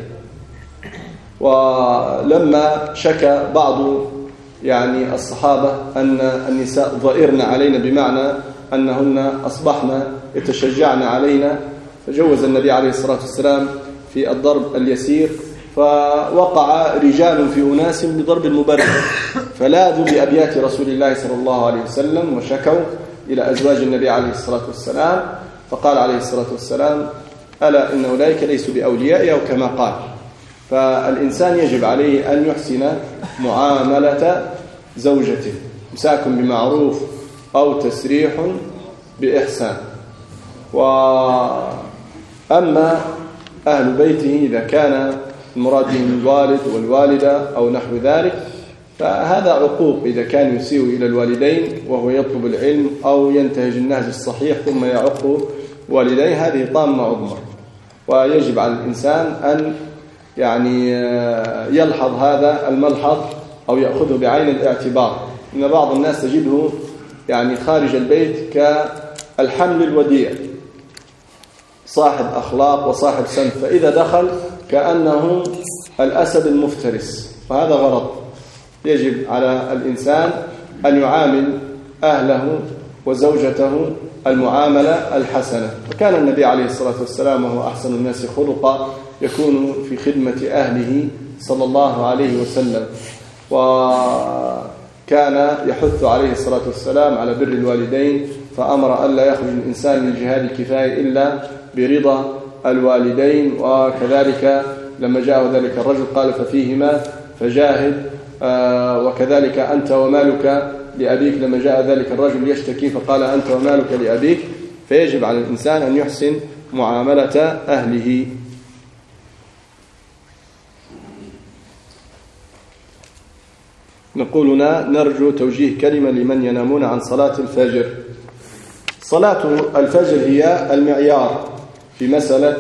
ولما شكى بعض يعني الصحابة أن النساء ضئرن علينا بمعنى أنهن أصبحن يتشجعن علينا. فجوز النبي عليه الصلاة والسلام في الضرب اليسير فوقع رجال في أناس بضرب المبرد فلاذوا بأبيات رسول الله صلى الله عليه وسلم وشكوا إلى أزواج النبي عليه الصلاة والسلام. فقال عليه الصلاة والسلام ألا إن أولئك ليسوا بأوليائي أو كما قال؟ فالإنسان يجب عليه أن يحسن معاملة زوجته مساك بمعروف أو تسريح بإحسان. وأما أهل بيته إذا كان المراد بهم الوالد والوالدة أو نحو ذلك فهذا عقوق إذا كان يسيء إلى الوالدين وهو يطلب العلم أو ينتهج النهج الصحيح ثم يعق والديه هذه طامة عظمى. ويجب على الإنسان أن يعني يلحظ هذا الملحظ أو يأخذه بعين الاعتبار. إن بعض الناس تجده يعني خارج البيت كالحمل الوديع صاحب أخلاق وصاحب سنف فإذا دخل كأنه الأسد المفترس. وهذا غلط يجب على الإنسان أن يعامل أهله وزوجته المعاملة الحسنة. وكان النبي عليه الصلاة والسلام وهو أحسن الناس خلقا يكون في خدمة أهله صلى الله عليه وسلم. وكان يحث عليه الصلاة والسلام على بر الوالدين فأمر ألا يخرج الإنسان من جهاد الكفاية إلا برضا الوالدين. وكذلك لما جاء ذلك الرجل قال ففيهما فجاهد آه، وكذلك أنت ومالك لأبيك. لما جاء ذلك الرجل يشتكي فقال أنت ومالك لأبيك فيجب على الإنسان أن يحسن معاملة أهله. نقول نرجو توجيه كلمة لمن ينامون عن صلاة الفجر. صلاة الفجر هي المعيار في مسألة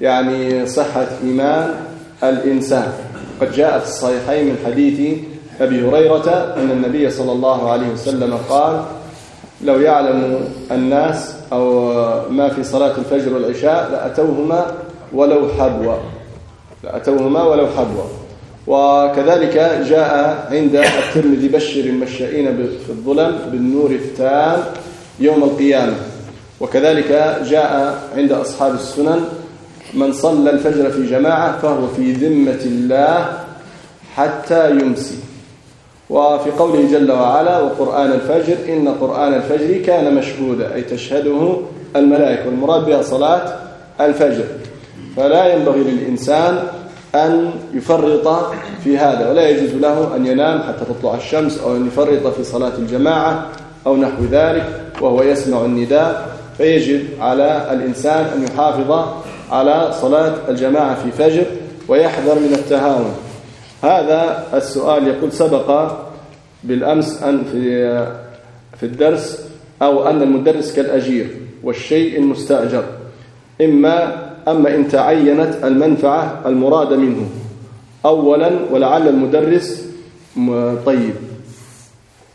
يعني صحة إيمان الإنسان. قد جاء في الصحيحين من حديث أبي هريرة أن النبي صلى الله عليه وسلم قال لو يعلم الناس أو ما في صلاة الفجر والعشاء لأتوهما ولو حبوا. لأتوهما ولو حبوا. وكذلك جاء عند الترمذي بشر المشائين في الظلم بالنور التام يوم القيامة. وكذلك جاء عند أصحاب السنن من صلى الفجر في جماعة فهو في ذمة الله حتى يمسي. وفي قوله جل وعلا وقرآن الفجر إن قرآن الفجر كان مشهودا أي تشهده الملائكة والمراد بها صلاة الفجر. فلا ينبغي للإنسان أن يفرط في هذا. ولا يجوز له أن ينام حتى تطلع الشمس أو أن يفرط في صلاة الجماعة أو نحو ذلك وهو يسمع النداء. فيجب على الإنسان أن يحافظ على صلاة الجماعة في فجر ويحذر من التهاون. هذا السؤال يقول سبق بالأمس أن في في الدرس أو أن المدرس كالأجير والشيء المستأجر إما أما إن تعينت المنفعة المراد منه. أولا ولعل المدرس طيب.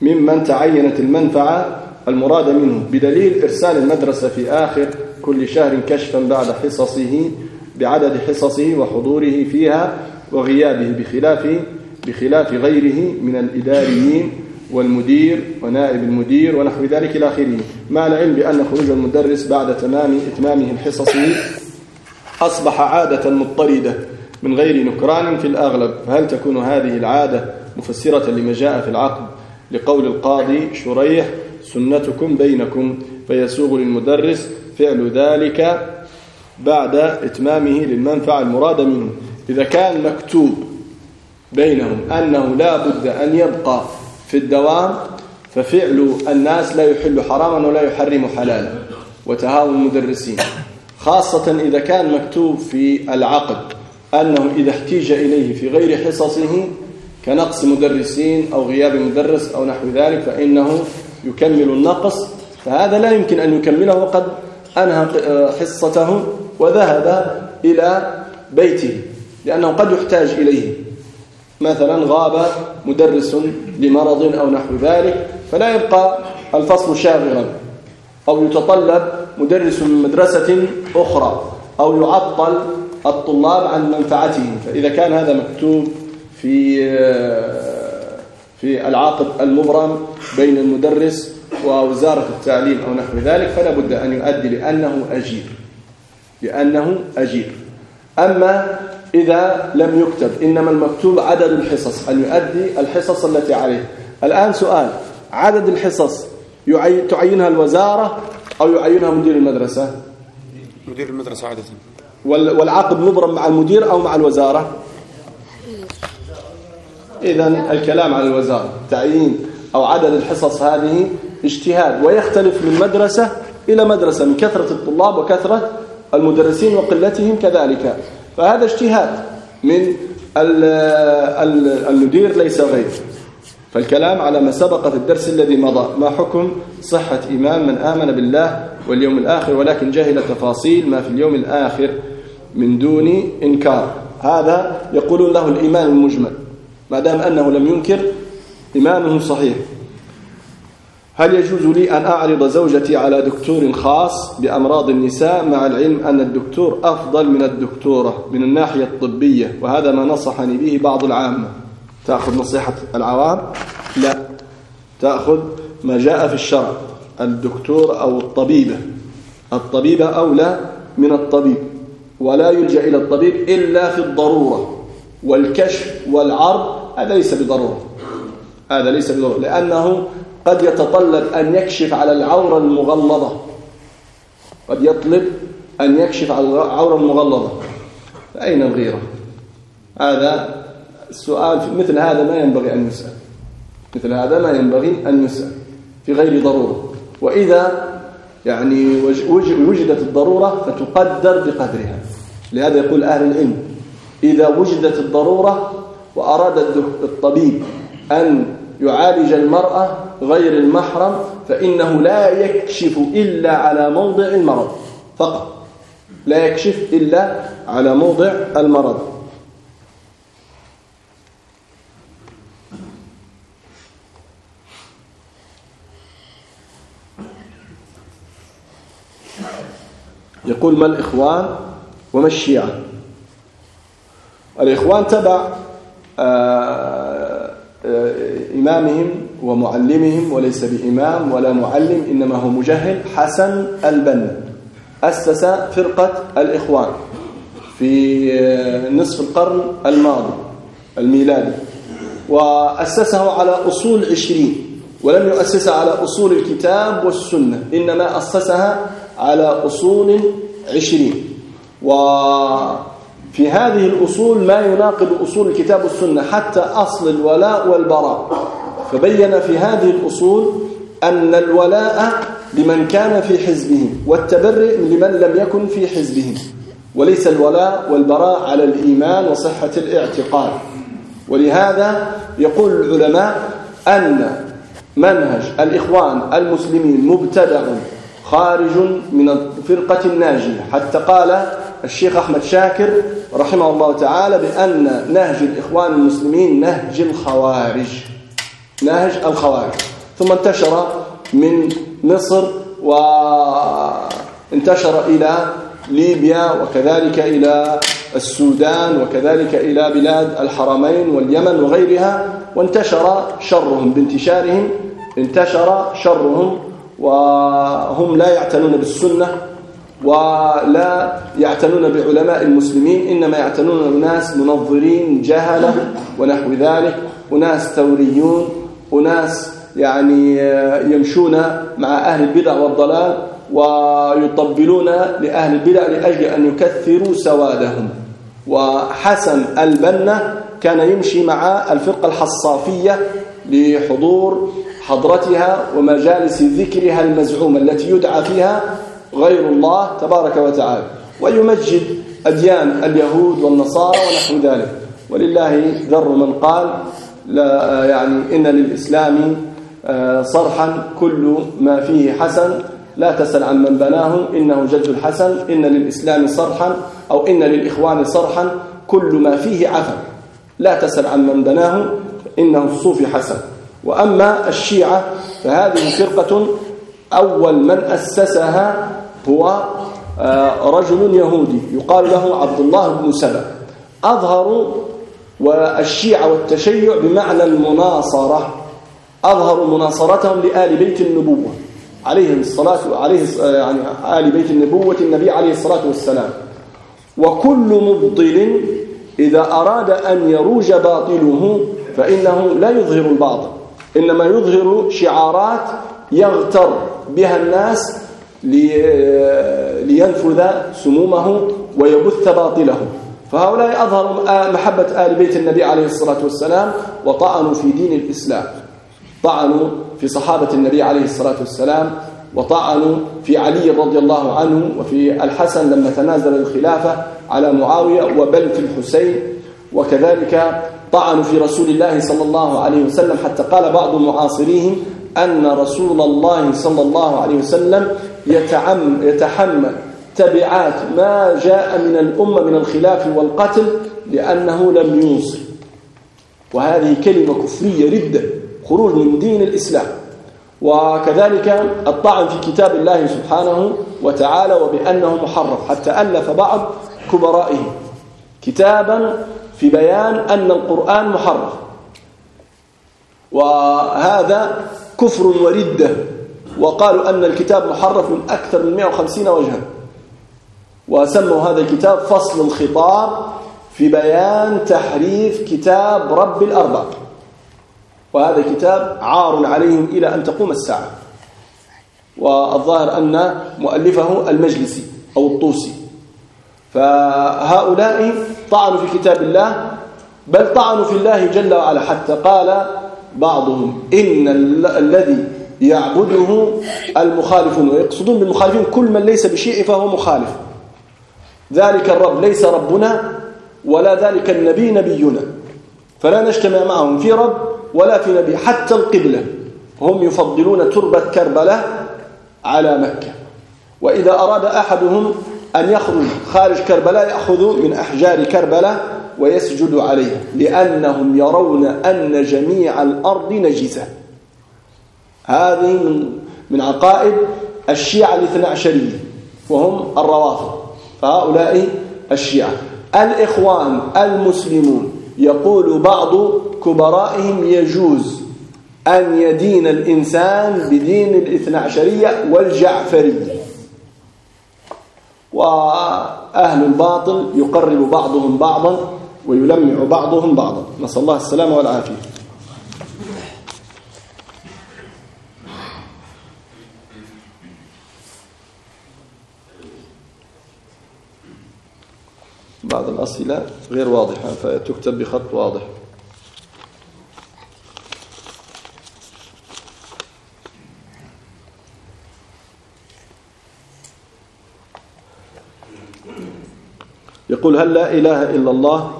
ممن تعينت المنفعة المراد منه. بدليل إرسال المدرسة في آخر كل شهر كشفا بعد حصصه بعدد حصصه وحضوره فيها وغيابه بخلاف بخلاف غيره من الإداريين والمدير ونائب المدير ونحو ذلك إلى آخره. مع العلم بأن خروج المدرس بعد تمام إتمامه الحصص أصبح عادة مضطردة من غير نكران في الأغلب. فهل تكون هذه العادة مفسرة لما جاء في العقد؟ لقول القاضي شريح سنتكم بينكم فيسوغ للمدرس فعل ذلك بعد إتمامه للمنفعة المراد منه. إذا كان مكتوب بينهم أنه لا بد أن يبقى في الدوام ففعل الناس لا يحل حراما ولا يحرم حلالا. وتهاون المدرسين. خاصة إذا كان مكتوب في العقد أنه إذا احتيج إليه في غير حصصه كنقص مدرسين أو غياب مدرس أو نحو ذلك فإنه يكمل النقص. فهذا لا يمكن أن يكمله وقد أنهى حصته وذهب إلى بيته لأنه قد يحتاج إليه. مثلا غاب مدرس لمرض أو نحو ذلك فلا يبقى الفصل شاغرا. أو يتطلب مدرس من مدرسة أخرى أو يعطل الطلاب عن منفعتهم. فإذا كان هذا مكتوب في في العقد المبرم بين المدرس ووزارة التعليم أو نحو ذلك فلا بد أن يؤدي لأنه أجير. لأنه أجير. أما إذا لم يكتب إنما المكتوب عدد الحصص أن يؤدي الحصص التي عليه. الآن سؤال عدد الحصص تعينها الوزارة أو يعينها مدير المدرسة. مدير المدرسة عادة. والعقد مبرم مع المدير أو مع الوزارة. إذا الكلام عن الوزارة. تعيين أو عدد الحصص هذه اجتهاد. ويختلف من مدرسة إلى مدرسة من كثرة الطلاب وكثرة المدرسين وقلتهم كذلك. فهذا اجتهاد من المدير ليس غير. فالكلام على ما سبق في الدرس الذي مضى. ما حكم صحة إمام من آمن بالله واليوم الآخر؟ ولكن جهل تفاصيل ما في اليوم الآخر من دون إنكار. هذا يقولون له الإيمان المجمل. ما دام أنه لم ينكر إيمانه صحيح. هل يجوز لي أن أعرض زوجتي على دكتور خاص بأمراض النساء؟ مع العلم أن الدكتور أفضل من الدكتورة من الناحية الطبية وهذا ما نصحني به بعض العامة. تأخذ نصيحة العوام لا. تأخذ ما جاء في الشرع الدكتور أو الطبيبة. الطبيبة أولى من الطبيب ولا يلجأ إلى الطبيب إلا في الضرورة. والكشف والعرض هذا ليس بضرورة. هذا ليس بضرورة لأنه قد يتطلب أن يكشف على العورة المغلظة. قد يطلب أن يكشف على العورة المغلظة. فأين الغيرة؟ هذا السؤال مثل هذا ما ينبغي أن يسأل. مثل هذا ما ينبغي أن يسأل. في غير ضرورة. وإذا يعني وجدت الضرورة فتقدر بقدرها. لهذا يقول أهل العلم إذا وجدت الضرورة وأراد الطبيب أن يعالج المرأة غير المحرم فإنه لا يكشف إلا على موضع المرض. فقط. لا يكشف إلا على موضع المرض. يقول ما الإخوان وما الشيعة؟ الإخوان تبع آه، آه، إمامهم ومعلمهم وليس بإمام ولا معلم إنما هو مجهل حسن البنا. أسس فرقة الإخوان في آه، نصف القرن الماضي الميلادي. وأسسه على أصول عشرين ولم يؤسسها على أصول الكتاب والسنة إنما أسسها على أصول عشرين. وفي في هذه الأصول ما يناقض أصول الكتاب والسنة حتى أصل الولاء والبراء. فبين في هذه الأصول أن الولاء لمن كان في حزبه والتبرئ لمن لم يكن في حزبه. وليس الولاء والبراء على الإيمان وصحة الاعتقاد. ولهذا يقول العلماء أن منهج الإخوان المسلمين مبتدع خارج من الفرقة الناجية. حتى قال الشيخ أحمد شاكر رحمه الله تعالى بأن نهج الإخوان المسلمين نهج الخوارج. نهج الخوارج. ثم انتشر من مصر وانتشر إلى ليبيا وكذلك إلى السودان وكذلك إلى بلاد الحرمين واليمن وغيرها. وانتشر شرهم بانتشارهم. انتشر شرهم وهم لا يعتنون بالسنة ولا يعتنون بعلماء المسلمين إنما يعتنون بناس منظرين جهلة ونحو ذلك أناس ثوريون أناس يعني يمشون مع أهل البدع والضلال ويطبلون لأهل البدع لأجل أن يكثروا سوادهم. وحسن البنا كان يمشي مع الفرقة الحصافية لحضور حضرتها ومجالس ذكرها المزعومة التي يدعى فيها غير الله تبارك وتعالى. ويمجد أديان اليهود والنصارى ونحو ذلك. ولله ذر من قال لا يعني إن للإسلام آه، صرحا كل ما فيه حسن. لا تسل عن من بناه إنه جد الحسن. إن للإسلام صرحا أو إن للإخوان صرحا كل ما فيه عفن لا تسل عن من بناه إنه الصوفي حسن. وأما الشيعة فهذه فرقة أول من أسسها هو آه، رجل يهودي يقال له عبد الله بن سبأ. أظهروا والشيعة والتشيع بمعنى المناصرة أظهروا مناصرتهم لآل بيت النبوة عليه الصلاة عليه يعني آل بيت النبوة النبي عليه الصلاة والسلام. وكل مبطل إذا أراد أن يروج باطله فإنه لا يظهر الباطل إنما يظهر شعارات يغتر بها الناس لينفذ سمومه ويبث باطله. فهؤلاء أظهروا محبة آل بيت النبي عليه الصلاة والسلام وطعنوا في دين الإسلام. طعنوا في صحابة النبي عليه الصلاة والسلام وطعنوا في علي رضي الله عنه وفي الحسن لما تنازل الخلافة على معاوية وبل في الحسين. وكذلك طعنوا في رسول الله صلى الله عليه وسلم حتى قال بعض معاصريهم أن رسول الله صلى الله عليه وسلم يتعم يتحمل تبعات ما جاء من الأمة من الخلاف والقتل لأنه لم يوصل وهذه كلمة كفرية ردة خروج من دين الإسلام. وكذلك الطعن في كتاب الله سبحانه وتعالى وبأنه محرف حتى ألف بعض كبرائه. كتابا في بيان أن القرآن محرف. وهذا كفر وردة. وقالوا أن الكتاب محرف من أكثر من 150 وجها. وسموا هذا الكتاب فصل الخطاب في بيان تحريف كتاب رب الأرباب وهذا الكتاب عار عليهم إلى أن تقوم الساعة. والظاهر أن مؤلفه المجلسي أو الطوسي. فهؤلاء طعنوا في كتاب الله بل طعنوا في الله جل وعلا حتى قال بعضهم إن الذي يعبده المخالفون ويقصدون بالمخالفين كل من ليس بشيء فهو مخالف. ذلك الرب ليس ربنا ولا ذلك النبي نبينا. فلا نجتمع معهم في رب ولا في نبي حتى القبلة. هم يفضلون تربة كربلاء على مكة. وإذا أراد أحدهم أن يخرج خارج كربلاء يأخذ من أحجار كربلاء ويسجد عليها لأنهم يرون أن جميع الأرض نجسة. هذه من من عقائد الشيعة الاثنى عشرية وهم الروافض. فهؤلاء الشيعة. الإخوان المسلمون يقول بعض كبرائهم يجوز أن يدين الإنسان بدين الاثنى عشرية والجعفرية. وأهل الباطل يقرب بعضهم بعضا ويلمع بعضهم بعضا. نسأل الله السلامة والعافية. بعض الأصلة غير واضحة فتكتب بخط واضح. يقول هل لا إله إلا الله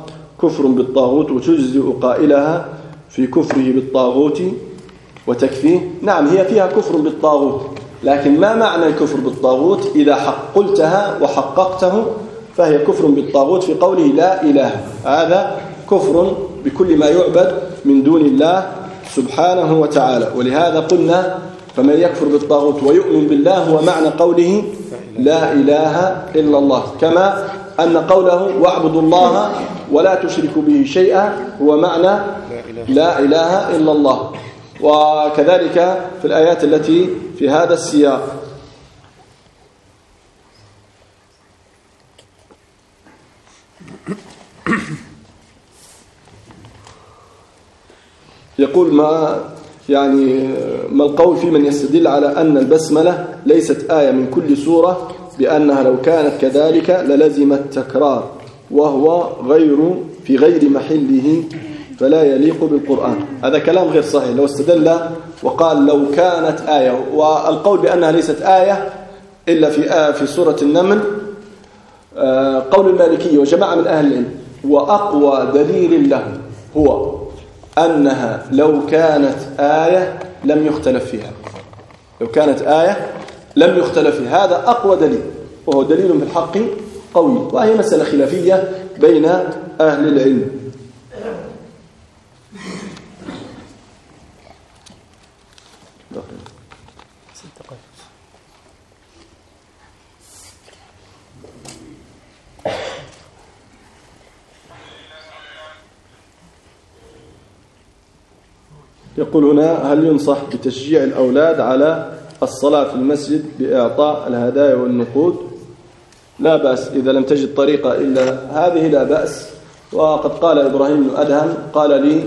كفر بالطاغوت وتجزئ قائلها في كفره بالطاغوت وتكفيه؟ نعم هي فيها كفر بالطاغوت لكن ما معنى الكفر بالطاغوت؟ إذا قلتها وحققته فهي كفر بالطاغوت في قوله لا إله. هذا كفر بكل ما يعبد من دون الله سبحانه وتعالى. ولهذا قلنا فمن يكفر بالطاغوت ويؤمن بالله هو معنى قوله لا إله إلا الله. كما أن قوله واعبدوا الله ولا تشركوا به شيئا هو معنى لا إله إلا الله. وكذلك في الآيات التي في هذا السياق. يقول ما يعني ما القول في من يستدل على أن البسملة ليست آية من كل سورة بأنها لو كانت كذلك للزم التكرار وهو غير في غير محله فلا يليق بالقرآن. هذا كلام غير صحيح. لو استدل وقال لو كانت آية والقول بأنها ليست آية إلا في آية في سورة النمل قول المالكية وجماعة من أهل العلم وأقوى دليل له هو أنها لو كانت آية لم يختلف فيها. لو كانت آية لم يختلف فيها هذا أقوى دليل وهو دليل في الحق قوي وهي مسألة خلافية بين أهل العلم. يقول هنا هل ينصح بتشجيع الأولاد على الصلاة في المسجد بإعطاء الهدايا والنقود. لا بأس إذا لم تجد طريقة إلا هذه لا بأس. وقد قال إبراهيم بن أدهم قال لي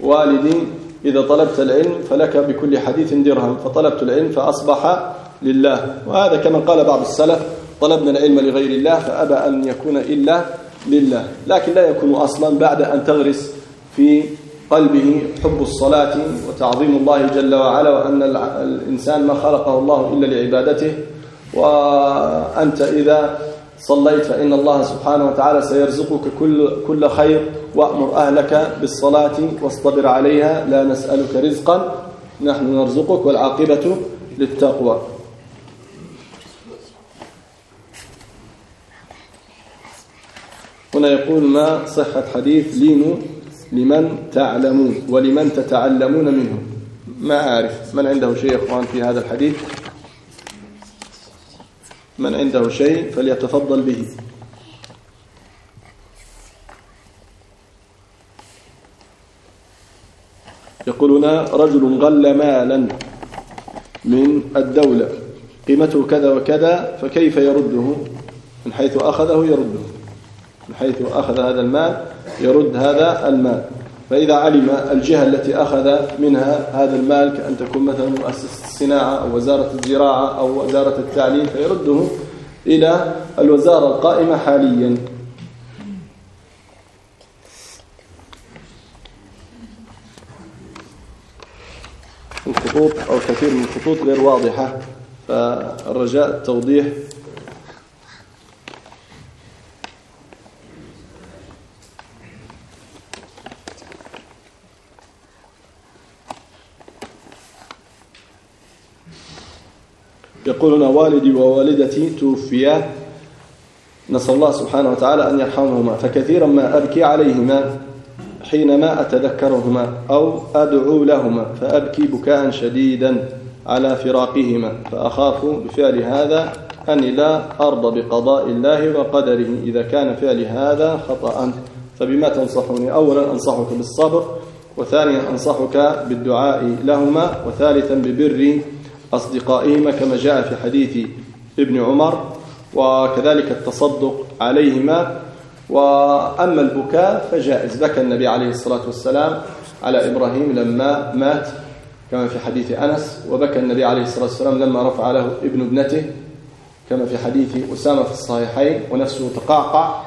والدي إذا طلبت العلم فلك بكل حديث درهم فطلبت العلم فأصبح لله. وهذا كما قال بعض السلف طلبنا العلم لغير الله فأبى أن يكون إلا لله. لكن لا يكون أصلا بعد أن تغرس في قلبه حب الصلاة وتعظيم الله جل وعلا وأن الإنسان ما خلقه الله إلا لعبادته. وأنت إذا صليت فإن الله سبحانه وتعالى سيرزقك كل كل خير وأمر أهلك بالصلاة واصطبر عليها لا نسألك رزقا نحن نرزقك والعاقبة للتقوى. هنا يقول ما صحة حديث لينو لمن تعلمون ولمن تتعلمون منه ما أعرف من عنده شيء يا أخوان في هذا الحديث؟ من عنده شيء فليتفضل به. يقول هنا رجل غل مالا من الدولة قيمته كذا وكذا فكيف يرده؟ من حيث أخذه يرده. من حيث أخذ هذا المال يرد هذا المال. فإذا علم الجهة التي أخذ منها هذا المال كأن تكون مثلا مؤسسة الصناعة أو وزارة الزراعة أو وزارة التعليم فيرده إلى الوزارة القائمة حاليا. الخطوط أو كثير من الخطوط غير واضحة فالرجاء التوضيح يقول هنا والدي ووالدتي توفيا. نسأل الله سبحانه وتعالى أن يرحمهما فكثيرا ما أبكي عليهما حينما أتذكرهما أو أدعو لهما فأبكي بكاء شديدا على فراقهما. فأخاف بفعل هذا أني لا أرضى بقضاء الله وقدره. إذا كان فعل هذا خطأ فبما تنصحني؟ أولا أنصحك بالصبر وثانيا أنصحك بالدعاء لهما وثالثا ببر أصدقائهما كما جاء في حديث ابن عمر وكذلك التصدق عليهما. وأما البكاء فجائز بكى النبي عليه الصلاة والسلام على إبراهيم لما مات كما في حديث أنس. وبكى النبي عليه الصلاة والسلام لما رفع له ابن ابنته كما في حديث أسامة في الصحيحين ونفسه تقعقع.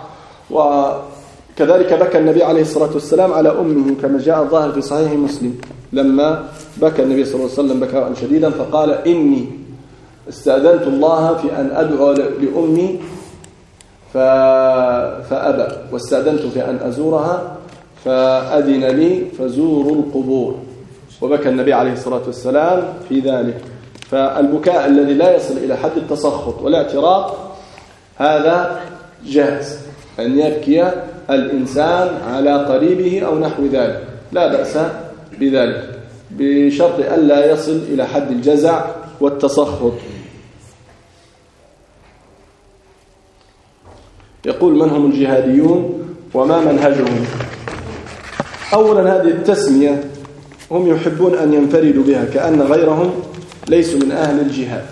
وكذلك بكى النبي عليه الصلاة والسلام على أمه كما جاء الظاهر في صحيح مسلم. لما بكى النبي صلى الله عليه وسلم بكاء شديدا فقال إني استأذنت الله في أن أدعو لأمي فأبى واستأذنت في أن أزورها فأذن لي فزوروا القبور. وبكى النبي عليه الصلاة والسلام في ذلك. فالبكاء الذي لا يصل إلى حد التسخط والاعتراض هذا جاهز أن يبكي الإنسان على قريبه أو نحو ذلك. لا بأس بذلك بشرط ألا يصل إلى حد الجزع والتسخط يقول من هم الجهاديون وما منهجهم؟ أولا هذه التسمية هم يحبون أن ينفردوا بها كأن غيرهم ليسوا من أهل الجهاد.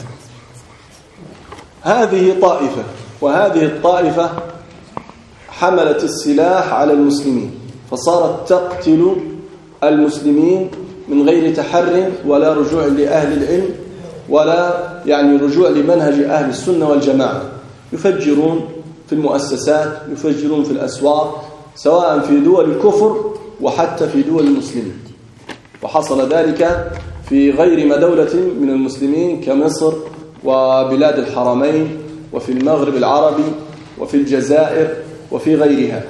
هذه طائفة وهذه الطائفة حملت السلاح على المسلمين فصارت تقتل المسلمين من غير تحر ولا رجوع لأهل العلم ولا يعني رجوع لمنهج أهل السنة والجماعة. يفجرون في المؤسسات يفجرون في الأسواق سواء في دول الكفر وحتى في دول المسلمين. وحصل ذلك في غير ما دولة من المسلمين كمصر وبلاد الحرمين وفي المغرب العربي وفي الجزائر وفي غيرها.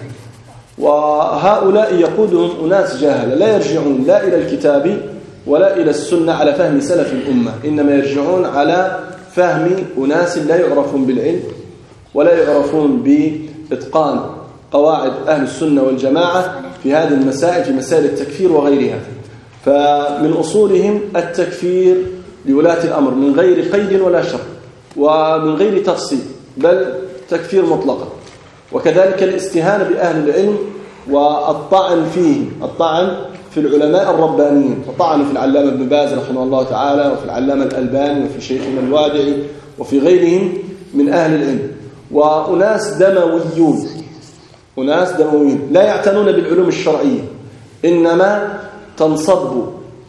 وهؤلاء يقودهم أناس جاهلة لا يرجعون لا إلى الكتاب ولا إلى السنة على فهم سلف الأمة إنما يرجعون على فهم أناس لا يعرفون بالعلم ولا يعرفون بإتقان قواعد أهل السنة والجماعة في هذه المسائل في مسائل التكفير وغيرها. فمن أصولهم التكفير لولاة الأمر من غير قيد ولا شر ومن غير تفصيل بل تكفير مطلقا. وكذلك الاستهانة بأهل العلم والطعن فيه الطعن في العلماء الربانيين فطعن في العلامة ابن باز رحمه الله تعالى وفي العلامة الألباني وفي شيخنا الوادعي وفي غيرهم من أهل العلم. وأناس دمويون أناس دمويون لا يعتنون بالعلوم الشرعية إنما تنصب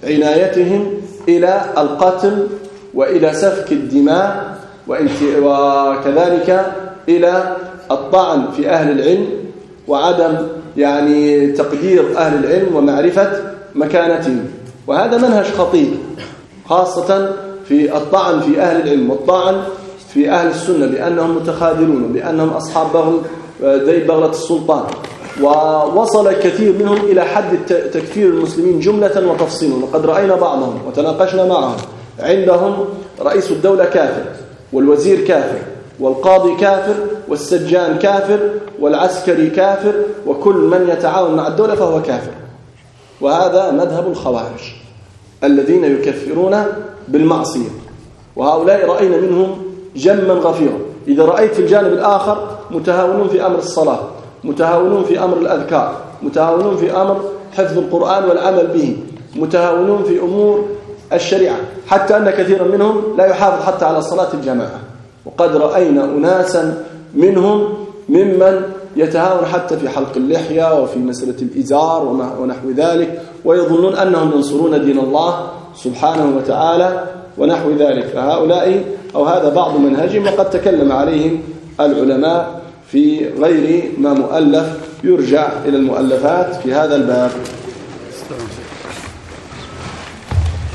عنايتهم إلى القتل وإلى سفك الدماء وكذلك إلى الطعن في أهل العلم وعدم يعني تقدير أهل العلم ومعرفة مكانتهم. وهذا منهج خطير خاصة في الطعن في أهل العلم والطعن في أهل السنة بأنهم متخاذلون وبأنهم أصحاب بغل ذي بغلة السلطان. ووصل كثير منهم إلى حد تكفير المسلمين جملة وتفصيلا. وقد رأينا بعضهم وتناقشنا معهم. عندهم رئيس الدولة كافر والوزير كافر والقاضي كافر والسجان كافر والعسكري كافر وكل من يتعاون مع الدولة فهو كافر. وهذا مذهب الخوارج الذين يكفرون بالمعصية. وهؤلاء رأينا منهم جما غفيرا. إذا رأيت في الجانب الآخر متهاونون في أمر الصلاة متهاونون في أمر الأذكار متهاونون في أمر حفظ القرآن والعمل به متهاونون في أمور الشريعة. حتى أن كثيرا منهم لا يحافظ حتى على صلاة الجماعة. وقد رأينا أناسا منهم ممن يتهاون حتى في حلق اللحية وفي مسألة الإزار ونحو ذلك ويظنون أنهم ينصرون دين الله سبحانه وتعالى ونحو ذلك. فهؤلاء أو هذا بعض منهجهم وقد تكلم عليهم العلماء في غير ما مؤلف يرجع إلى المؤلفات في هذا الباب.